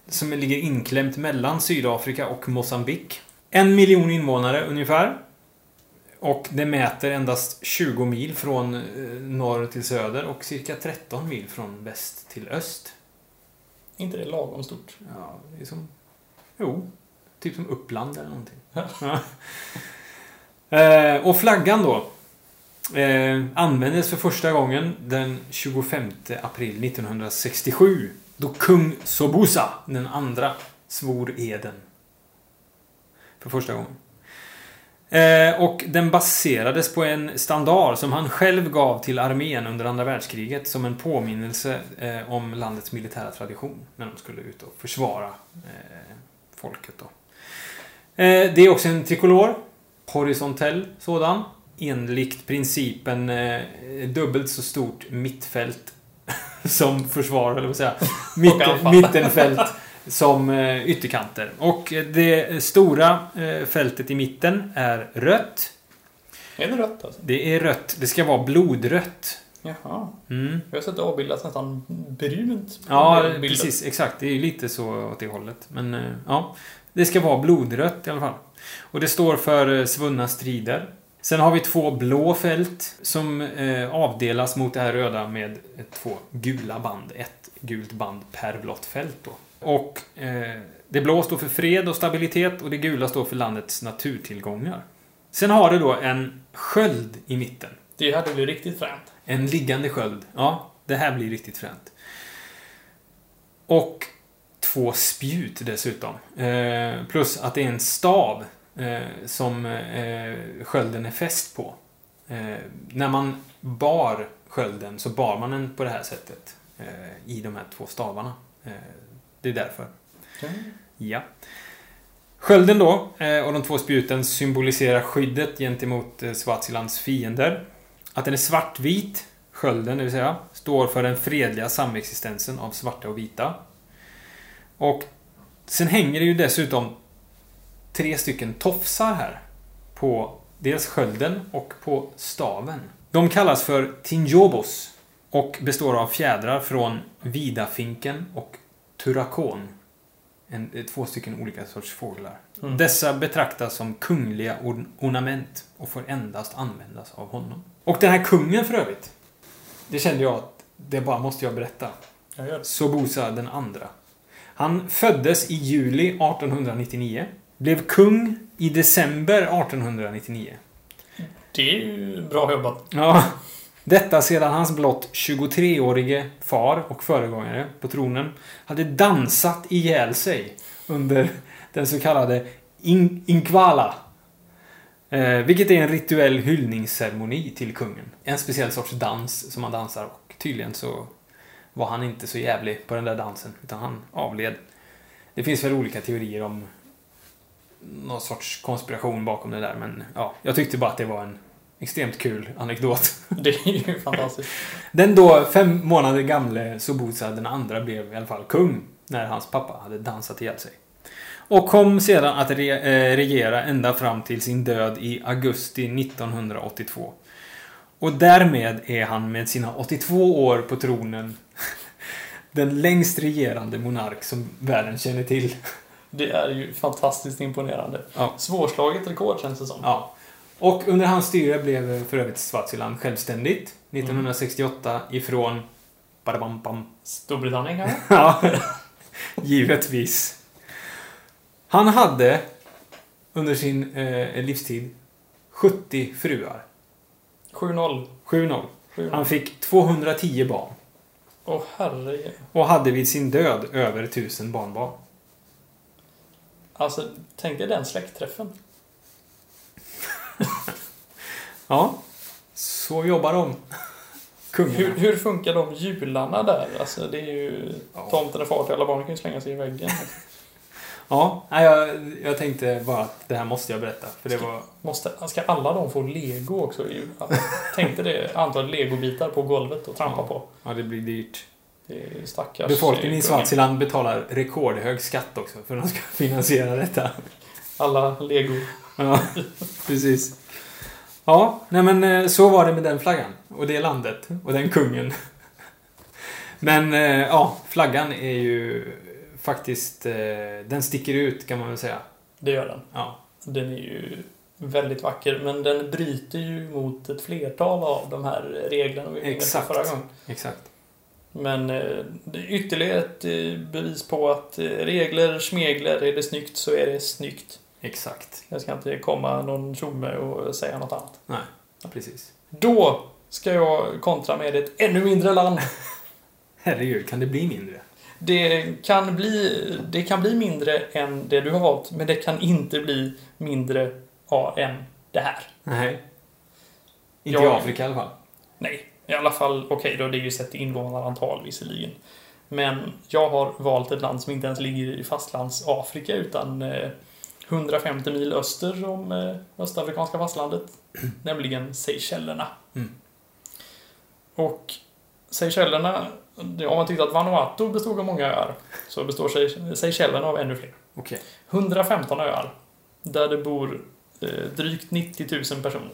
Som ligger inklämt mellan Sydafrika och Mosambik. En miljon invånare ungefär. Och det mäter endast 20 mil från eh, norr till söder och cirka 13 mil från väst till öst inte det lagom stort? Ja, det är som... Jo, typ som Uppland eller någonting. Eh, och flaggan då. Eh, användes för första gången den 25 april 1967. Då kung Sobusa, den andra, svor eden. För första gången. Eh, och den baserades på en standard som han själv gav till armén under andra världskriget som en påminnelse eh, om landets militära tradition när de skulle ut och försvara eh, folket. Då. Det är också en trikolor, horisontell sådan, enligt principen dubbelt så stort mittfält som försvar, eller vad säga, mitt, mittenfält som eh, ytterkanter. Och det stora eh, fältet i mitten är rött. Är det rött alltså? Det är rött. Det ska vara blodrött. Jaha. Mm. Jag har sett det avbildas nästan brunt. Ja, precis. Exakt. Det är lite så åt det hållet. Men eh, ja, det ska vara blodrött i alla fall. Och det står för svunna strider. Sen har vi två blå fält som eh, avdelas mot det här röda med två gula band. Ett gult band per blått fält då. Och eh, det blå står för fred och stabilitet och det gula står för landets naturtillgångar. Sen har det då en sköld i mitten. Det hade blivit riktigt fränt. En liggande sköld. Ja, det här blir riktigt fränt. Och två spjut dessutom. Eh, plus att det är en stav eh, som eh, skölden är fäst på. Eh, när man bar skölden så bar man den på det här sättet. Eh, I de här två stavarna. Det är därför. Ja. Skölden då eh, och de två spjuten symboliserar skyddet gentemot eh, Swazilands fiender. Att den är svartvit, skölden det vill säga, står för den fredliga samexistensen av svarta och vita. Och sen hänger det ju dessutom tre stycken tofsar här. På dels skölden och på staven. De kallas för tinjobos och består av fjädrar från vidafinken och turakon. En, två stycken olika sorts fåglar. Mm. Dessa betraktas som kungliga or- ornament och får endast användas av honom. Och den här kungen för övrigt. Det kände jag att det bara måste jag berätta. Jag gör det. Sobusa den andra. Han föddes i juli 1899. Blev kung i december 1899. Det är ju bra jobbat. Ja. Detta sedan hans blott 23-årige far och föregångare på tronen hade dansat ihjäl sig under den så kallade in Inkvala. Eh, vilket är en rituell hyllningsceremoni till kungen. En speciell sorts dans som man dansar och tydligen så var han inte så jävlig på den där dansen utan han avled. Det finns väl olika teorier om någon sorts konspiration bakom det där men ja, jag tyckte bara att det var en extremt kul anekdot. Det är ju fantastiskt. Den då fem månader gamle Sobusa den andra blev i alla fall kung när hans pappa hade dansat ihjäl sig. Och kom sedan att re eh, regera ända fram till sin död i augusti 1982. Och därmed är han med sina 82 år på tronen den längst regerande monark som världen känner till. Det är ju fantastiskt imponerande. Ja. Svårslaget rekord känns det som. Ja. Och under hans styre blev för övrigt Swaziland självständigt 1968 ifrån Badabam bam. Storbritannien kanske? Ja, givetvis. Han hade under sin eh, livstid 70 fruar. 7-0. 7-0. 7-0. Han fick 210 barn. Åh herregud. Och hade vid sin död över 1000 barnbarn. Alltså, tänk dig den släktträffen. Ja, så jobbar de. Kungarna. Hur, hur funkar de jularna där? Alltså, det är ju... Ja. Tomten är far till alla barn kan ju slänga sig i väggen. Ja, jag, jag tänkte bara att det här måste jag berätta. För det var... Måste, ska alla de få lego också i julafton? Tänk dig det antal legobitar på golvet och trampa Ja. på. Ja, det blir dyrt. Stackars... Befolkningen i. Swaziland betalar rekordhög skatt också för att de ska finansiera detta. Alla lego. Ja, precis. Ja, nej men eh, så var det med den flaggan. Och det landet. Och den kungen. Men eh, ja, flaggan är ju faktiskt... eh, Den sticker ut kan man väl säga. Det gör den. Ja, Den är ju väldigt vacker, men den bryter ju mot ett flertal av de här reglerna vi Exakt. förra gången. exakt. Men eh, ytterligare ett bevis på att regler, smegler, är det snyggt så är det snyggt. Exakt. Jag ska inte komma någon tjomme och säga något annat. Nej, precis. Då ska jag kontra med ett ännu mindre land. Herregud, kan det bli mindre? Det kan bli, det kan bli mindre än det du har valt, men det kan inte bli mindre ja, än det här. Nej. Inte Ja. i Afrika i alla fall. Nej, i alla fall, okej då, det är ju sett i invånarantal visserligen. Men jag har valt ett land som inte ens ligger i fastlands-Afrika utan eh, 150 mil öster om eh, östafrikanska fastlandet. nämligen Seychellerna. Mm. Och Seychellerna, om man tyckte att Vanuatu bestod av många öar, så består Sey- Seychellerna av ännu fler. Okej. 115 öar, där det bor eh, drygt 90 000 personer.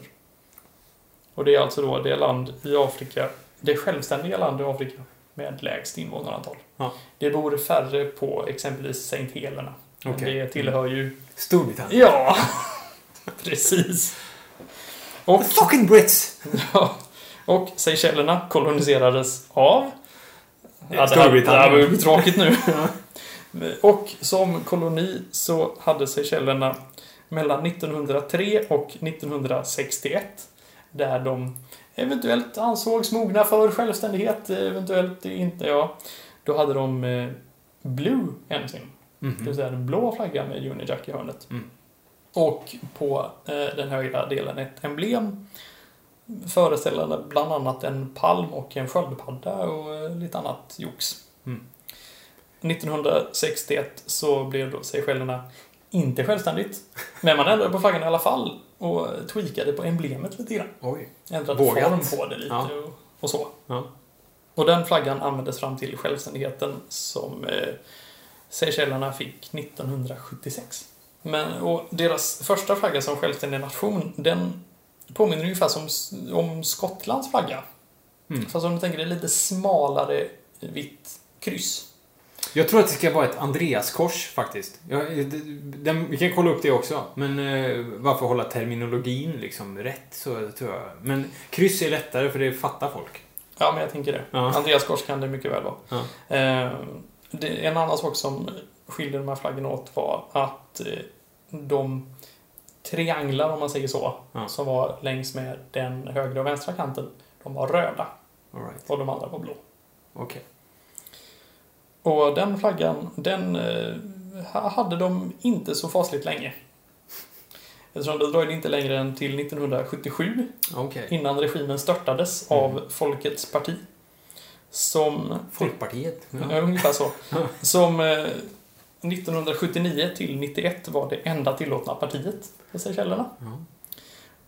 Och det är alltså då det land i Afrika, det självständiga land i Afrika med lägst invånarantal. Ja. Det bor färre på exempelvis Saint Helena. Okej. Det tillhör ju... Storbritannien. Ja! Precis. Och, The fucking Brits! ja, och Seychellerna koloniserades av... Ja, det här, det här börjar bli tråkigt nu. Och som koloni så hade Seychellerna mellan 1903 och 1961 där de eventuellt ansågs mogna för självständighet, eventuellt inte, ja. Då hade de eh, Blue Ensign, Mhm. det vill säga den blå flaggan med Union Jack i hörnet. Mm. Och på eh, den högra delen ett emblem föreställande bland annat en palm och en sköldpadda och eh, lite annat jox. Mm. 1961 så blev då Seychellerna inte självständigt. Men man ändrade på flaggan i alla fall och tweakade på emblemet lite grann. Oj. Ändrade Vågat. form på det lite Ja. och, och så. Ja. Och den flaggan användes fram till självständigheten som eh, Seychellerna fick 1976. Men, och deras första flagga som självständig nation, den påminner ungefär som, om Skottlands flagga. Mm. Fast om du tänker det är lite smalare vitt kryss. Jag tror att det ska vara ett Andreaskors faktiskt. Ja, det- den, vi kan kolla upp det också. Men eh, varför hålla terminologin liksom rätt så tror jag. Men kryss är lättare för det fattar folk. Ja, men jag tänker det. Ja. Andreas kors kan det mycket väl vara. Ja. Eh, det, en annan sak som skiljer de här flaggorna åt var att eh, de trianglar, om man säger så, Ja. som var längs med den högra och vänstra kanten, de var röda right. och de andra var blå. Okej. Och den flaggan, den eh, ha- hade de inte så fasligt länge. Eftersom det dröjde inte längre än till 1977 Okej. innan regimen störtades Mm. av Folkets parti. Som... Folkpartiet. Ja, Ja. ungefär så. Som eh, 1979 till 91 var det enda tillåtna partiet på Seychellerna. Ja.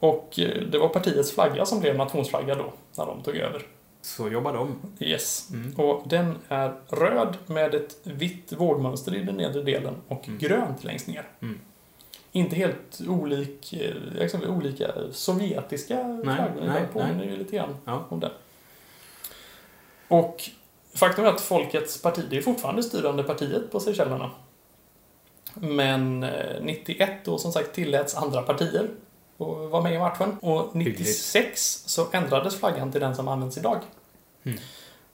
Och eh, det var partiets flagga som blev nationsflagga då, när de tog över. Så jobbar de. Yes. Mm. Och den är röd med ett vitt vågmönster i den nedre delen och Mm. grönt längst ner. Mm. Inte helt olik, eh, liksom olika sovjetiska flaggor. nej, påminner ju lite grann Ja. om det. Och faktum är att Folkets parti, det är fortfarande styrande partiet på Seychellerna. Men eh, 91 då som sagt tilläts andra partier att vara med i matchen. Och 96 så ändrades flaggan till den som används idag. Mm.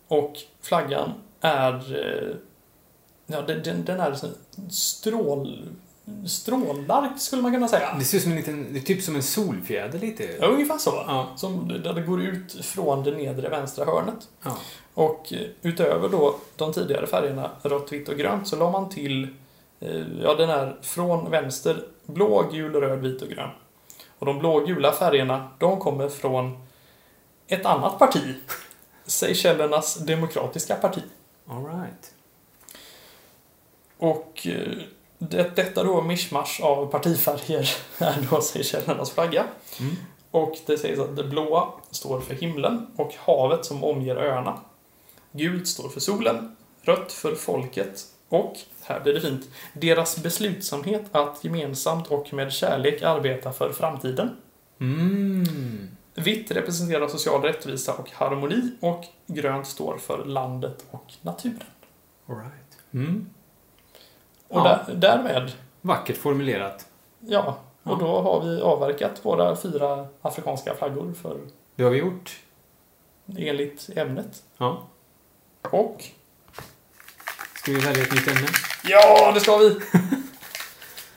Och flaggan är... eh, Ja, den, den, är strål... Strålar, skulle man kunna säga. Det ser ut som en liten... Det är typ som en solfjäder lite. Ja, ungefär så. Ja. Som, där det går ut från det nedre vänstra hörnet. Ja. Och eh, utöver då de tidigare färgerna rött, vitt och grönt så la man till eh, ja, den är från vänster blå, gul, röd, vit och grön. Och de blågula färgerna, de kommer från ett annat parti. Seychellernas demokratiska parti. All right. Och eh, det, detta då mischmasch av partifärger är då Seychellernas flagga. Mm. Och det sägs att det blåa står för himlen och havet som omger öarna. Gult står för solen, rött för folket och, här blir det fint, deras beslutsamhet att gemensamt och med kärlek arbeta för framtiden. Mm. Vitt representerar social rättvisa och harmoni och grönt står för landet och naturen. All right. Mm. Och Ja. där, därmed, Vackert formulerat. ja, och Ja. då har vi avverkat våra fyra afrikanska flaggor för Det har vi gjort. enligt ämnet. Ja. Och Ska vi välja ett nytt ämne? Ja, det ska vi!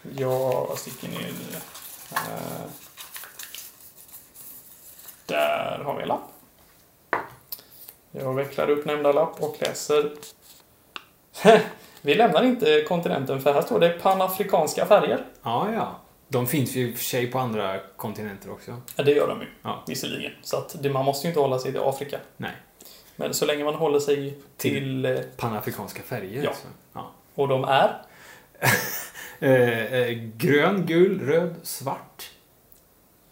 Jag sticker ner det. Eh, Där har vi en lapp. Jag vecklar upp nämnda lapp och läser. vi lämnar inte kontinenten för här står det panafrikanska färger. Ja, ja. De finns ju i och för sig på andra kontinenter också. Ja, det gör de ju. Ja. Visserligen. Så att det, man måste ju inte hålla sig till Afrika. Nej. Men så länge man håller sig Till- till... eh, Panafrikanska färger. Ja. alltså. ja. och de är... Eh, eh, grön, gul, röd, svart.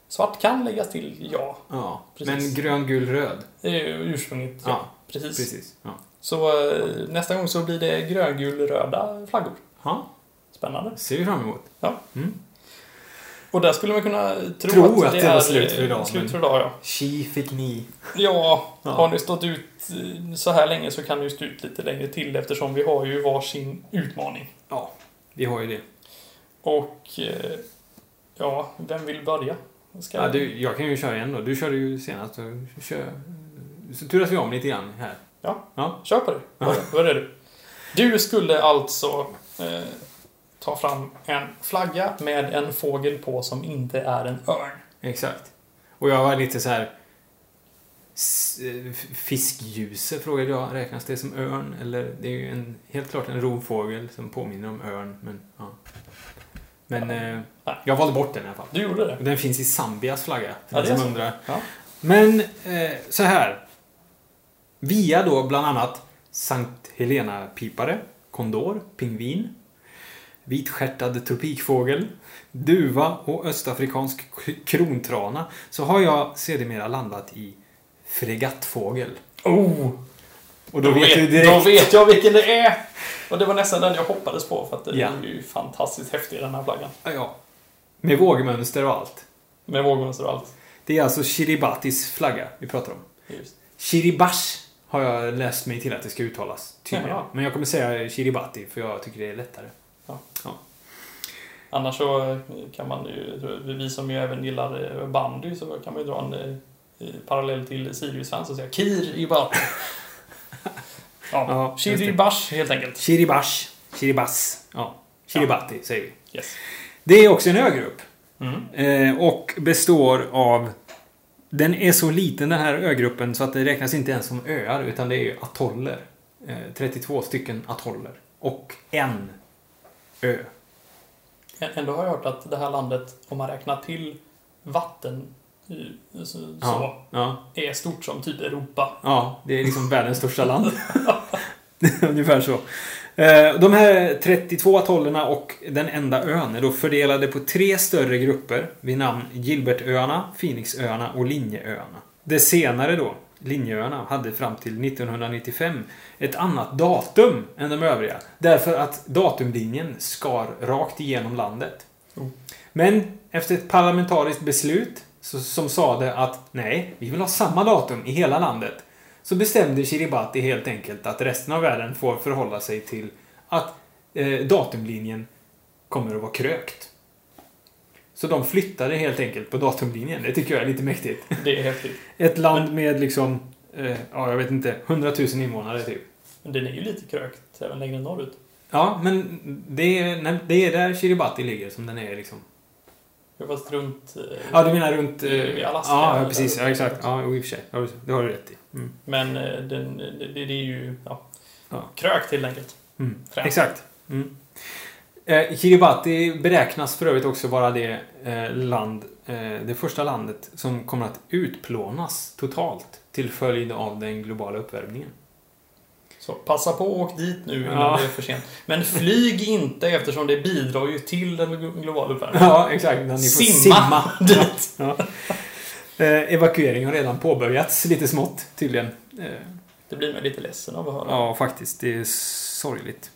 Svart kan läggas till, ja. Ja. Precis. Men grön, gul, röd. Det är ju ursprungligt, ja. Ja, Precis. precis. Ja. Så eh, nästa gång så blir det gröngul-röda flaggor. ja, Spännande. ser vi fram emot. Ja. Mm. Och där skulle man kunna tro, Tro att det, det var är slut för idag, Slut för idag, ja. She fit me. Ja, Ja. har ni stått ut eh, så här länge så kan ni ju stå ut lite längre till eftersom vi har ju varsin utmaning. Ja, vi har ju det. Och eh, ja, vem vill börja? Ska Ja, du, jag kan ju köra igen då. Du körde ju senast. Så, kör, så turas vi om lite grann här. Ja. ja. Kör på det. Ja. Börja, börja du. Du skulle alltså eh, ta fram en flagga med en fågel på som inte är en örn. Exakt. Och jag var lite så här... eh, Fiskljuse frågade jag. Räknas det som örn? Eller det är ju en, helt klart en rovfågel som påminner om örn. Men, ja. men eh, Nej. jag valde bort den i alla fall. Du gjorde det? Den finns i Zambias flagga. Ja, är som så. undrar. Ja. Men eh, så här. Via då bland annat Sankt Helena-pipare, kondor, pingvin, vitstjärtad tropikfågel, duva och östafrikansk krontrana så har jag sedermera landat i fregattfågel. Oh! Och då, vet du då direkt. vet jag vilken det är! Och det var nästan den jag hoppades på för att det Ja. är ju fantastiskt häftig den här flaggan. Ja. Med vågmönster och allt. Med vågmönster och allt. Det är alltså Kiribatis flagga vi pratar om. Just. Kiribash har jag läst mig till att det ska uttalas tydligen. Jaha. Men jag kommer säga Kiribati för jag tycker det är lättare. Annars så eh, kan man ju, vi som ju även gillar eh, bandy, så kan man ju dra en eh, parallell till Sirius-fans och säga Kir i Bati. Ja, Ja. Kiribash helt enkelt. Kiribash. Kiribas. Ja. Kiribati säger vi. Yes. Det är också en ögrupp. Mm. Och består av... Den är så liten den här ögruppen så att det räknas inte ens som öar utan det är atoller. Eh, 32 stycken atoller. Och en ö. Ändå har jag hört att det här landet, om man räknar till vatten, eh, så, så Ja, ja, är stort som typ Europa. ja, det är liksom världens största land. Ungefär så. Eh, De här 32 atollerna och den enda ön är då fördelade på tre större grupper vid namn Gilbertöarna, Phoenixöarna och Linjeöarna. Det senare då, Linjeöarna, hade fram till 1995 ett annat datum än de övriga. Därför att datumlinjen skar rakt igenom landet. Mm. Men efter ett parlamentariskt beslut som sade att nej, vi vill ha samma datum i hela landet. Så bestämde Kiribati helt enkelt att resten av världen får förhålla sig till att eh, datumlinjen kommer att vara krökt. Så de flyttade helt enkelt på datumlinjen. Det tycker jag är lite mäktigt. Det är häftigt. Ett land med liksom, eh, ja jag vet inte, 100 000 invånare typ. Men den är ju lite krökt även längre norrut. Ja, men det är, det är där Kiribati ligger som den är liksom. Fast runt... eh, Ja, du menar runt... I- Eh, Alaska, ja, eller? precis. Ja, exakt. Ja, i och för sig. Ja, det har du rätt i. Mm. Men eh, den, det, det är ju ja, Ja. krökt helt enkelt. Mm. Exakt. Mm. Eh, Kiribati beräknas för övrigt också vara det eh, land, eh, det första landet som kommer att utplånas totalt till följd av den globala uppvärmningen. Så passa på och åk dit nu innan Ja. det är för sent. Men flyg inte eftersom det bidrar ju till den glo- globala uppvärmningen. Ja, exakt. Ni får Simma, simma. dit! Ja. Eh, evakuering har redan påbörjats lite smått tydligen. Eh, Det blir mig lite ledsen av att höra. ja, faktiskt. Det är sorgligt.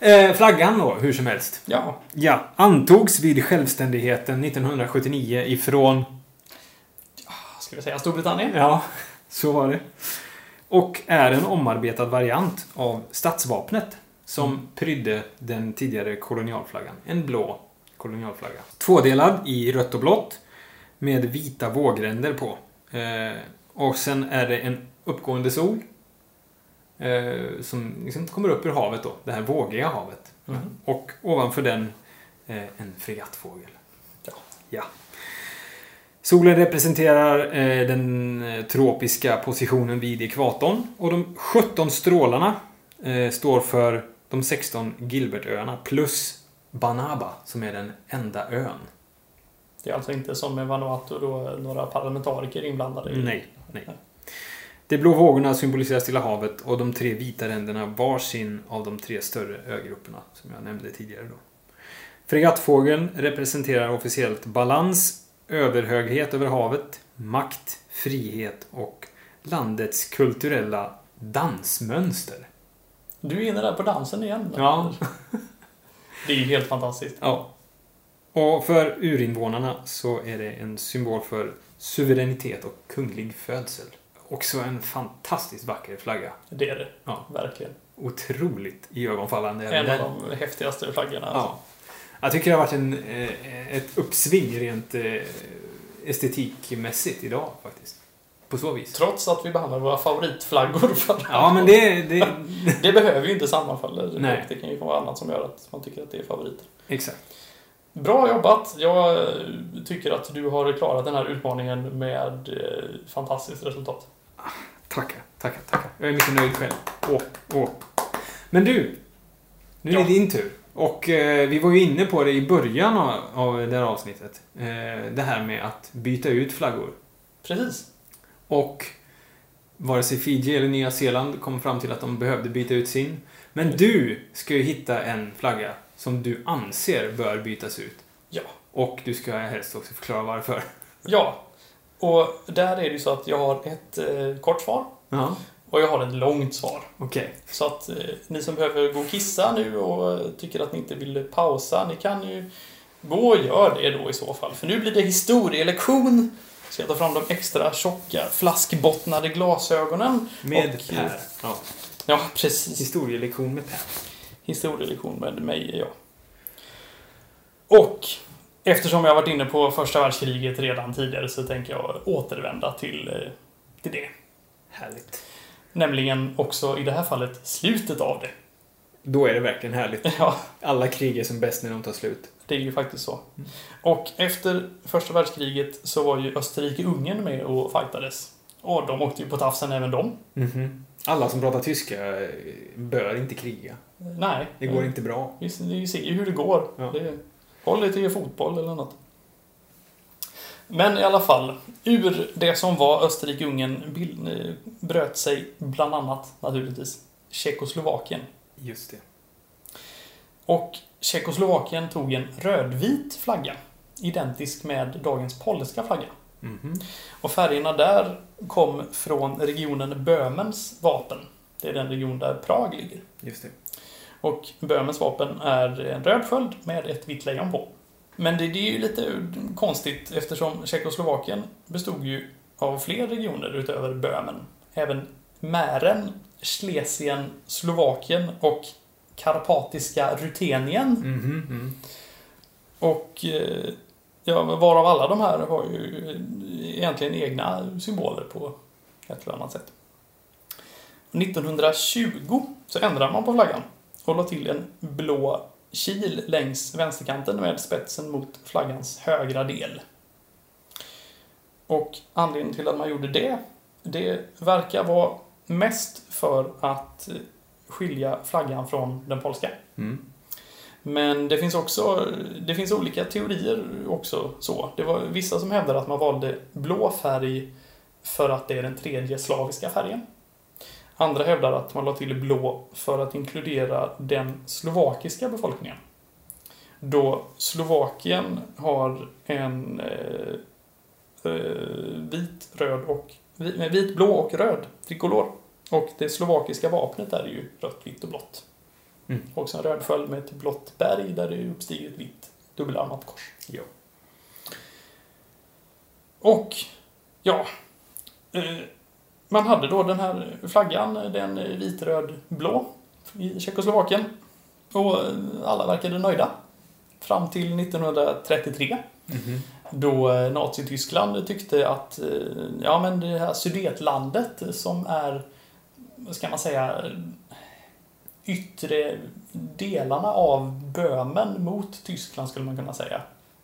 Eh, flaggan då, hur som helst. Ja, Ja, antogs vid självständigheten 1979 ifrån ska vi säga Storbritannien? Ja, så var det. Och är en omarbetad variant av stadsvapnet som prydde den tidigare kolonialflaggan. En blå kolonialflagga. Tvådelad i rött och blått med vita vågränder på. Eh, och sen är det en uppgående sol eh, som liksom kommer upp ur havet då. Det här vågiga havet. Mhm. Och ovanför den eh, en fregattfågel. Ja. ja. Solen representerar eh, den eh, tropiska positionen vid ekvatorn och de 17 strålarna eh, står för de 16 Gilbertöarna plus Banaba som är den enda ön. Det är alltså inte som med Vanuatu då några parlamentariker inblandade i. Nej, nej. De blå vågorna symboliserar Stilla havet och de tre vita ränderna varsin av de tre större ögrupperna som jag nämnde tidigare. Då. Fregattfågeln representerar officiellt balans, överhöghet över havet, makt, frihet och landets kulturella dansmönster. Du är inne där på dansen igen. Ja. Det är ju helt fantastiskt. Ja. Och för urinvånarna så är det en symbol för suveränitet och kunglig födsel. Också en fantastiskt vacker flagga. Det är det. Ja. Verkligen. Otroligt iögonfallande. En av de häftigaste flaggorna. Alltså. Ja. Jag tycker det har varit en, eh, ett uppsving rent eh, estetikmässigt idag faktiskt. på så vis. Trots att vi behandlar våra favoritflaggor. För Ja, men det... det det behöver ju inte sammanfalla. Nej. Det kan ju vara annat som gör att man tycker att det är favoriter. exakt. Bra jobbat! Jag eh, tycker att du har klarat den här utmaningen med fantastiskt resultat. Tackar, tackar, tackar. Jag är mycket nöjd själv. Åh, åh. Men du, nu är Ja. det din tur. Och eh, vi var ju inne på det i början av, av det här avsnittet. Eh, det här med att byta ut flaggor. Precis. Och vare sig Fiji eller Nya Zeeland kom fram till att de behövde byta ut sin. Men du ska ju hitta en flagga som du anser bör bytas ut. Ja. Och du ska helst också förklara varför. Ja. Och där är det ju så att jag har ett eh, kort svar Ja, och jag har ett långt svar. okej. Så att eh, ni som behöver gå och kissa nu och eh, tycker att ni inte vill pausa, ni kan ju gå och gör det då i så fall. För nu blir det historielektion. Så jag tar fram de extra tjocka flaskbottnade glasögonen. Med Och- Per. Ja. Ja, precis. Historielektion med Per. Historielektion med mig, ja. Och eftersom jag varit inne på första världskriget redan tidigare så tänker jag återvända till, eh, till det. Härligt. Nämligen också i det här fallet slutet av det. Då är det verkligen härligt. Ja, Alla krig är som bäst när de tar slut. det är ju faktiskt så. Och efter första världskriget så var ju Österrike-Ungern med och fightades. Och de åkte ju på tafsen även de. Mhm. Alla som pratar tyska eh, bör inte kriga. Nej. Det går inte bra. Vi, ser ju hur det går. Ja. Det, håll er till fotboll eller något. Men i alla fall, ur det som var Österrike-Ungern eh, bröt sig bland annat naturligtvis Tjeckoslovakien. Just det. Och Tjeckoslovakien tog en rödvit flagga, identisk med dagens polska flagga. Mhm. Och färgerna där kom från regionen Böhmens vapen. Det är den region där Prag ligger. Just det. Och Böhmens vapen är en röd sköld med ett vitt lejon på. Men det, det är ju lite konstigt eftersom Tjeckoslovakien bestod ju av fler regioner utöver Böhmen. Även Mähren, Schlesien, Slovakien och Karpatiska Rutenien. Mm. Och eh, ja, varav alla de här har ju egentligen egna symboler på ett eller annat sätt. 1920 så ändrade man på flaggan och la till en blå kil längs vänsterkanten med spetsen mot flaggans högra del. Och anledningen till att man gjorde det, det verkar vara mest för att skilja flaggan från den polska. Mm. Men det finns också det finns olika teorier också. så. Det var vissa som hävdar att man valde blå färg för att det är den tredje slaviska färgen. Andra hävdar att man la till blå för att inkludera den slovakiska befolkningen. Då Slovakien har en eh, eh, vit, röd och vit, blå och röd trikolor. Och det slovakiska vapnet är ju rött, vitt och blått. Mm. Och en röd sköld med ett blått berg där det är uppstiget vitt dubbelarmat kors. Ja. Och, ja. Eh, man hade då den här flaggan, den vit, röd, blå i Tjeckoslovakien. Och alla verkade nöjda. Fram till 1933. Mhm. Då eh, Nazityskland tyckte att eh, ja, men det här Sudetlandet som är, vad ska man säga, yttre delarna av Böhmen mot Tyskland skulle man kunna säga.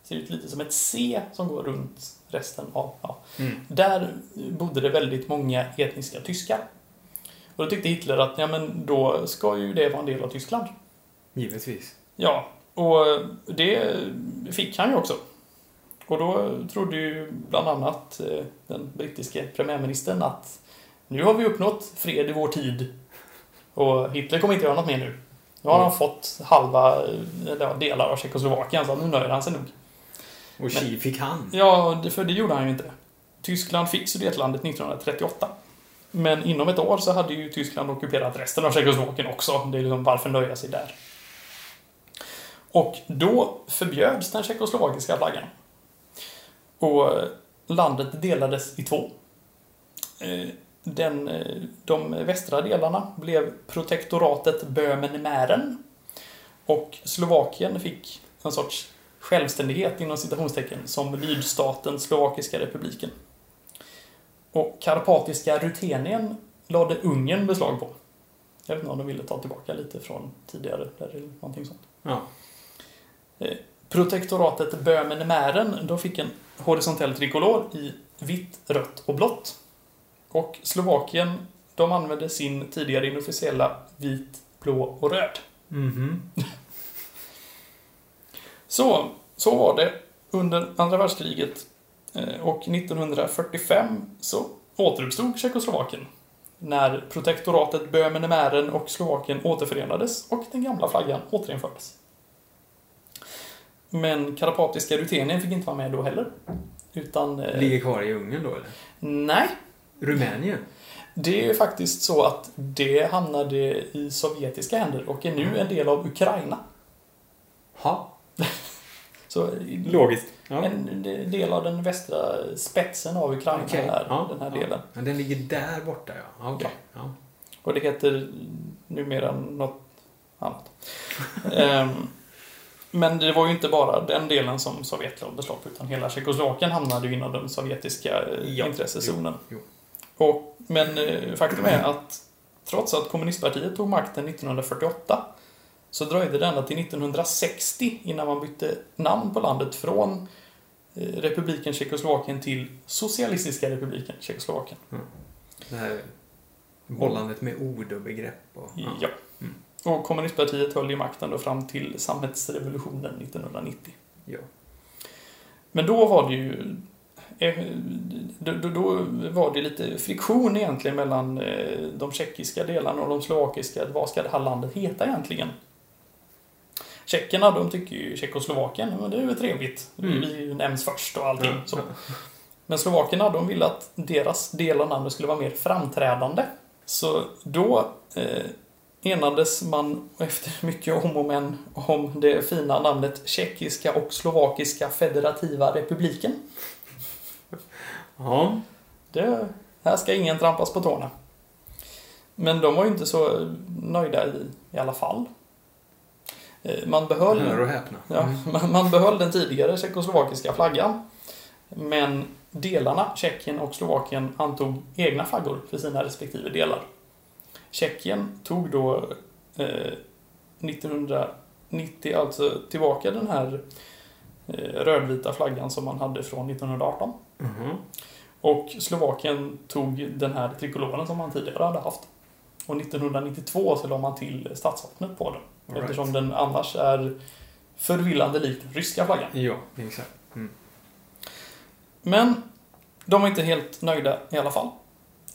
Ser ut lite som ett C som går runt resten av... Ja. Mm. Där bodde det väldigt många etniska tyskar. Och då tyckte Hitler att ja, men då ska ju det vara en del av Tyskland. Givetvis. Ja, och det fick han ju också. Och då trodde ju bland annat eh, den brittiske premiärministern att nu har vi uppnått fred i vår tid. Och Hitler kommer inte göra något mer nu. Nu har Mm. han fått halva, eller ja, delar av Tjeckoslovakien, så nu nöjer han sig nog. Och tji fick han. Ja, för det gjorde han ju inte. Tyskland fick Sudetlandet 1938. Men inom ett år så hade ju Tyskland ockuperat resten av Tjeckoslovakien också. Det är liksom varför nöja sig där? Och då förbjöds den tjeckoslovakiska flaggan. Och landet delades i två. Eh, den, eh, de västra delarna blev protektoratet Böhmen-Mähren. Och Slovakien fick en sorts självständighet inom citationstecken som lydstaten Slovakiska republiken. Och karpatiska Rutenien lade Ungern beslag på. Jag vet inte om de ville ta tillbaka lite från tidigare, eller någonting sånt. Ja. Protektoratet Böhmen-Mähren, de fick en horisontell trikolor i vitt, rött och blått. Och Slovakien, de använde sin tidigare inofficiella vit, blå och röd. Mhm. Så, så var det under andra världskriget. Eh, Och 1945 så återuppstod Tjeckoslovakien. När protektoratet Böhmen-Mähren och Slovakien återförenades och den gamla flaggan återinfördes. Men karpatiska Rutenien fick inte vara med då heller. Utan... eh, Ligger kvar i Ungern då eller? Nej, Rumänien? det är faktiskt så att det hamnade i sovjetiska händer och är nu en del av Ukraina. Ha. Så Logiskt. Ja. en del av den västra spetsen av Ukraina Okej. är Ja, den här ja. delen. Ja, den ligger där borta ja. okej. Ja. Och det heter numera något annat. Ehm, Men det var ju inte bara den delen som Sovjet lade beslag på, utan hela Tjeckoslovakien hamnade ju inom den sovjetiska Ja, intressezonen. jo, Och, men eh, faktum är att trots att kommunistpartiet tog makten 1948 så dröjde det ända till 1960 innan man bytte namn på landet från eh, republiken Tjeckoslovakien till Socialistiska republiken Tjeckoslovakien. Det här bollandet med ord och begrepp och... Ja. Mm. Och kommunistpartiet höll ju makten då fram till sammetsrevolutionen 1990. ja. Men då var det ju... eh, Då, då, då var det lite friktion egentligen mellan eh, de tjeckiska delarna och de slovakiska. Vad ska det här landet heta egentligen? Tjeckerna, de tycker ju Tjeckoslovakien, men det är ju trevligt. Mm. Vi nämns först och allting. Ja, Så. Men slovakerna, de ville att deras del av namnet skulle vara mer framträdande. Så då eh, enades man efter mycket om och men om det fina namnet Tjeckiska och Slovakiska Federativa Republiken. Ja. Det, här ska ingen trampas på tårna. Men de var ju inte så nöjda i, i alla fall. Eh, Man behöll... Hör och häpna. Ja, Mm. man, man behöll den tidigare tjeckoslovakiska flaggan. Men delarna, Tjeckien och Slovakien, antog egna flaggor för sina respektive delar. Tjeckien tog då eh, 1990 alltså tillbaka den här eh, rödvita flaggan som man hade från 1918. Mhm. Och Slovakien tog den här trikoloren som man tidigare hade haft. Och 1992 så la man till statsvapnet på den. Right. Eftersom den annars är förvillande lik den ryska flaggan. Ja, exakt. Mm. Men de var inte helt nöjda i alla fall.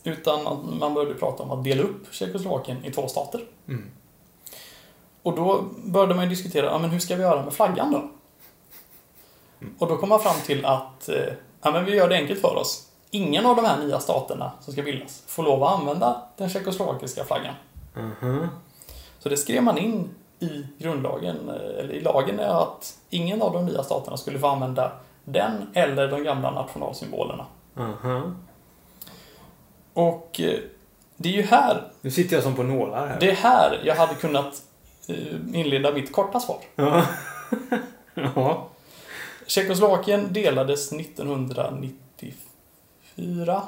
Utan man började prata om att dela upp Tjeckoslovakien i två stater. Mm. Och då började man ju diskutera, ja, men hur ska vi göra med flaggan då? Mm. Och då kom man fram till att eh, ja, men vi gör det enkelt för oss. Ingen av de här nya staterna som ska bildas får lov att använda den tjeckoslovakiska flaggan. Mhm. Så det skrev man in i grundlagen, eh, eller i lagen, är att ingen av de nya staterna skulle få använda den eller de gamla nationalsymbolerna. Mhm. Och eh, det är ju här, Nu sitter jag som på nålar här. det är här jag hade kunnat eh, inleda mitt korta svar. Ja. ja. Tjeckoslovakien delades 1994,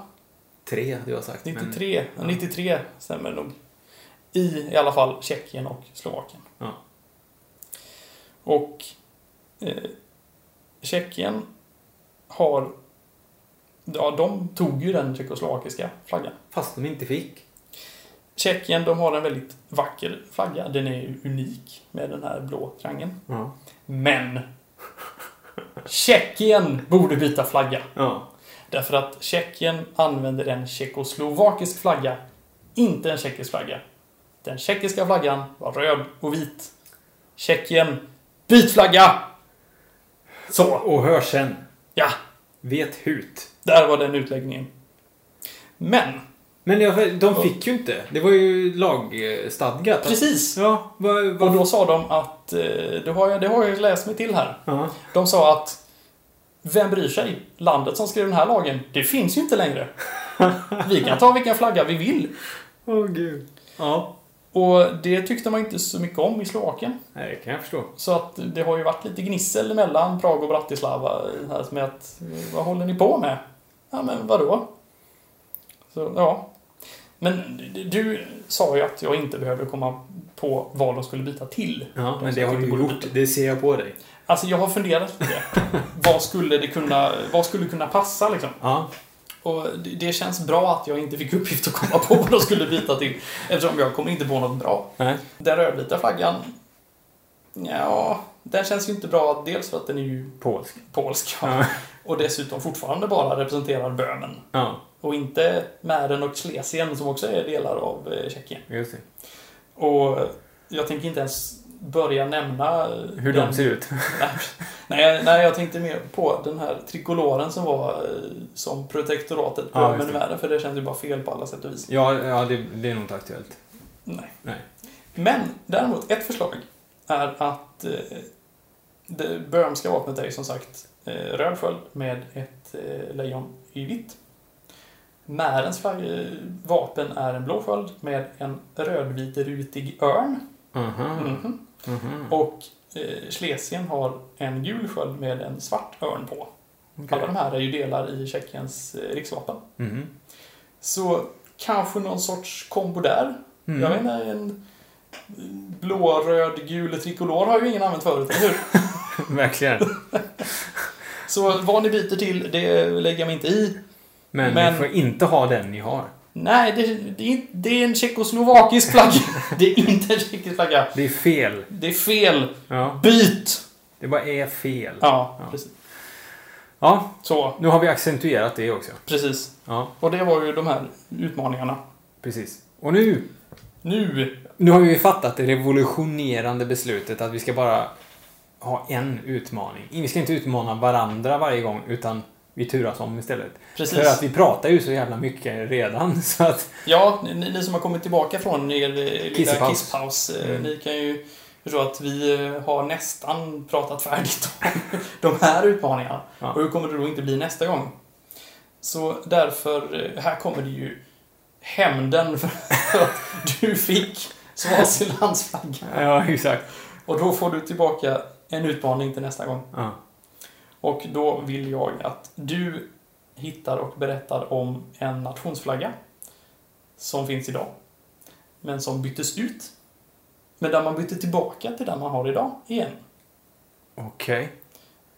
Tre hade jag sagt. men- 93, ja. 93 stämmer nog. I i alla fall Tjeckien och Slovakien. Och eh, Tjeckien har... Ja, de tog ju den tjeckoslovakiska flaggan. Fast de inte fick. Tjeckien, de har en väldigt vacker flagga. Den är unik med den här blå triangeln. Ja. Men! Tjeckien borde byta flagga. Ja. Därför att Tjeckien använder en tjeckoslovakisk flagga, inte en tjeckisk flagga. Den tjeckiska flaggan var röd och vit. Tjeckien, byt flagga! Så, Och hör sen. ja, Vet hut. där var den utläggningen. Men, Men jag, de fick ju inte. Det var ju lagstadgat. precis! Ja, vad... Och vad då sa de att, eh, det har jag, det har jag läst mig till här. ja. De sa att, vem bryr sig? Landet som skrev den här lagen, det finns ju inte längre. Vi kan ta vilken flagga vi vill. Åh gud. Ja. Och det tyckte man inte så mycket om i Slovakien. Nej, det kan jag förstå. Så att det har ju varit lite gnissel mellan Prag och Bratislava här med att vad håller ni på med? Ja men vadå? Så, ja. Men du sa ju att jag inte behövde komma på vad de skulle byta till. Ja, men det har du gjort. Det ser jag på dig. Alltså jag har funderat på det. vad skulle det kunna, vad skulle kunna passa liksom? Ja. Och det, känns bra att jag inte fick uppgift att komma på vad de skulle byta till. Eftersom jag kommer inte på något bra. Nej. Den rödvita flaggan, ja, den känns ju inte bra. Dels för att den är ju Polsk. polsk. ja. Ja. Och dessutom fortfarande bara representerar Böhmen. ja, Och inte Mähren och Schlesien som också är delar av eh, Tjeckien. Och jag tänker inte ens börja nämna Hur den- de ser ut. Nej, nej, jag tänkte mer på den här trikoloren som var eh, som protektoratet på Ja, världen, för det känns ju bara fel på alla sätt och vis. Ja, ja det, det är nog inte aktuellt. Nej. Nej. Men däremot, ett förslag är att eh, det böhmska vapnet är som sagt eh, röd sköld med ett eh, lejon i vitt. Märens flagg, eh, vapen är en blå sköld med en rödvit rutig örn. Mhm. Mhm. Och eh, Schlesien har en gul sköld med en svart örn på. Okej. Alla de här är ju delar i Tjeckiens eh, riksvapen. Mhm. Så kanske någon sorts kombo där. Mm. Jag inte, en blå, röd, gul trikolor har ju ingen använt förut, eller hur? Verkligen. Så vad ni byter till, det lägger jag mig inte i. Men, Men- ni får inte ha den ni har. Nej, det, det, det är en tjeckoslovakisk flagga. Det är inte en tjeckisk flagga. Det är fel. Det är fel. Ja. Byt! Det bara är fel. Ja, Ja. precis. Ja, Så, nu har vi accentuerat det också. precis. Ja, Och det var ju de här utmaningarna. precis. Och nu, Nu, nu har vi fattat det revolutionerande beslutet att vi ska bara ha en utmaning. Vi ska inte utmana varandra varje gång, utan vi turas om istället. precis. För att vi pratar ju så jävla mycket redan, så att... Ja, ni, ni som har kommit tillbaka från er eh, lilla kisspaus, eh, Mm. ni kan ju förstå att vi eh, har nästan pratat färdigt om de här utmaningarna. Ja. Och hur kommer det då inte bli nästa gång? Så därför, här kommer det ju hämnden för att du fick Swazilands flagga. Ja, exakt. Och då får du tillbaka en utmaning till nästa gång. Ja. Och då vill jag att du hittar och berättar om en nationsflagga som finns idag, men som byttes ut. Men där man bytte tillbaka till den man har idag igen. Okej.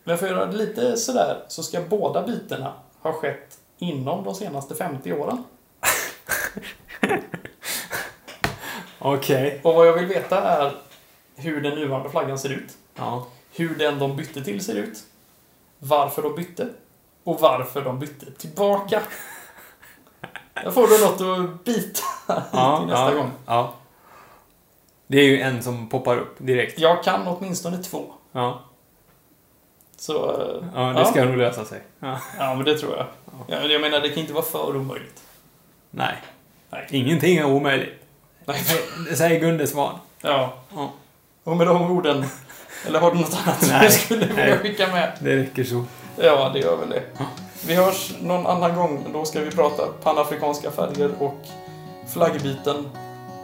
Men för att göra det lite sådär så ska båda bytena ha skett inom de senaste 50 åren. Okej. Och vad jag vill veta är hur den nuvarande flaggan ser ut. Ja. Hur den de bytte till ser ut. Varför de bytte. Och varför de bytte tillbaka. Jag får då något att bita Ja, till nästa ja, gång. Ja. Det är ju en som poppar upp direkt. Jag kan åtminstone två. Ja. Så, eh, Ja, det ska nog lösa sig. Ja. ja men det tror jag. Ja, jag menar, det kan inte vara för omöjligt. Nej. Nej. Ingenting är omöjligt. Nej. Säger Gunde Svan. Ja. Ja. Och med de orden, eller har du något annat som Nej, du skulle vilja skicka med? Det räcker så. Ja, det gör väl det. Vi hörs någon annan gång. Då ska vi prata panafrikanska färger och flaggbyten.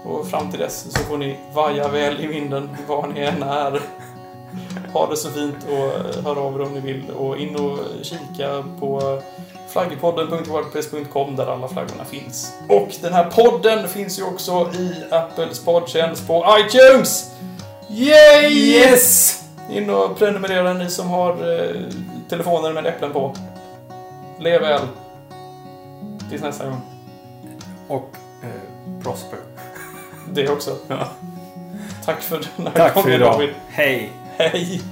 Och fram till dess så får ni vaja väl i vinden var ni än är. Ha det så fint och eh, hör av er om ni vill. Och in och kika på flaggpodden.wordpress.com där alla flaggorna finns. Och den här podden finns ju också i Apples poddtjänst på iTunes! Yay! Yes! In och prenumerera ni som har eh, telefoner med äpplen på. Lev väl. Tills nästa gång. Och eh, Prosper. Det också. Ja. Tack för den här Tack för gången idag. David. Hej! Hej!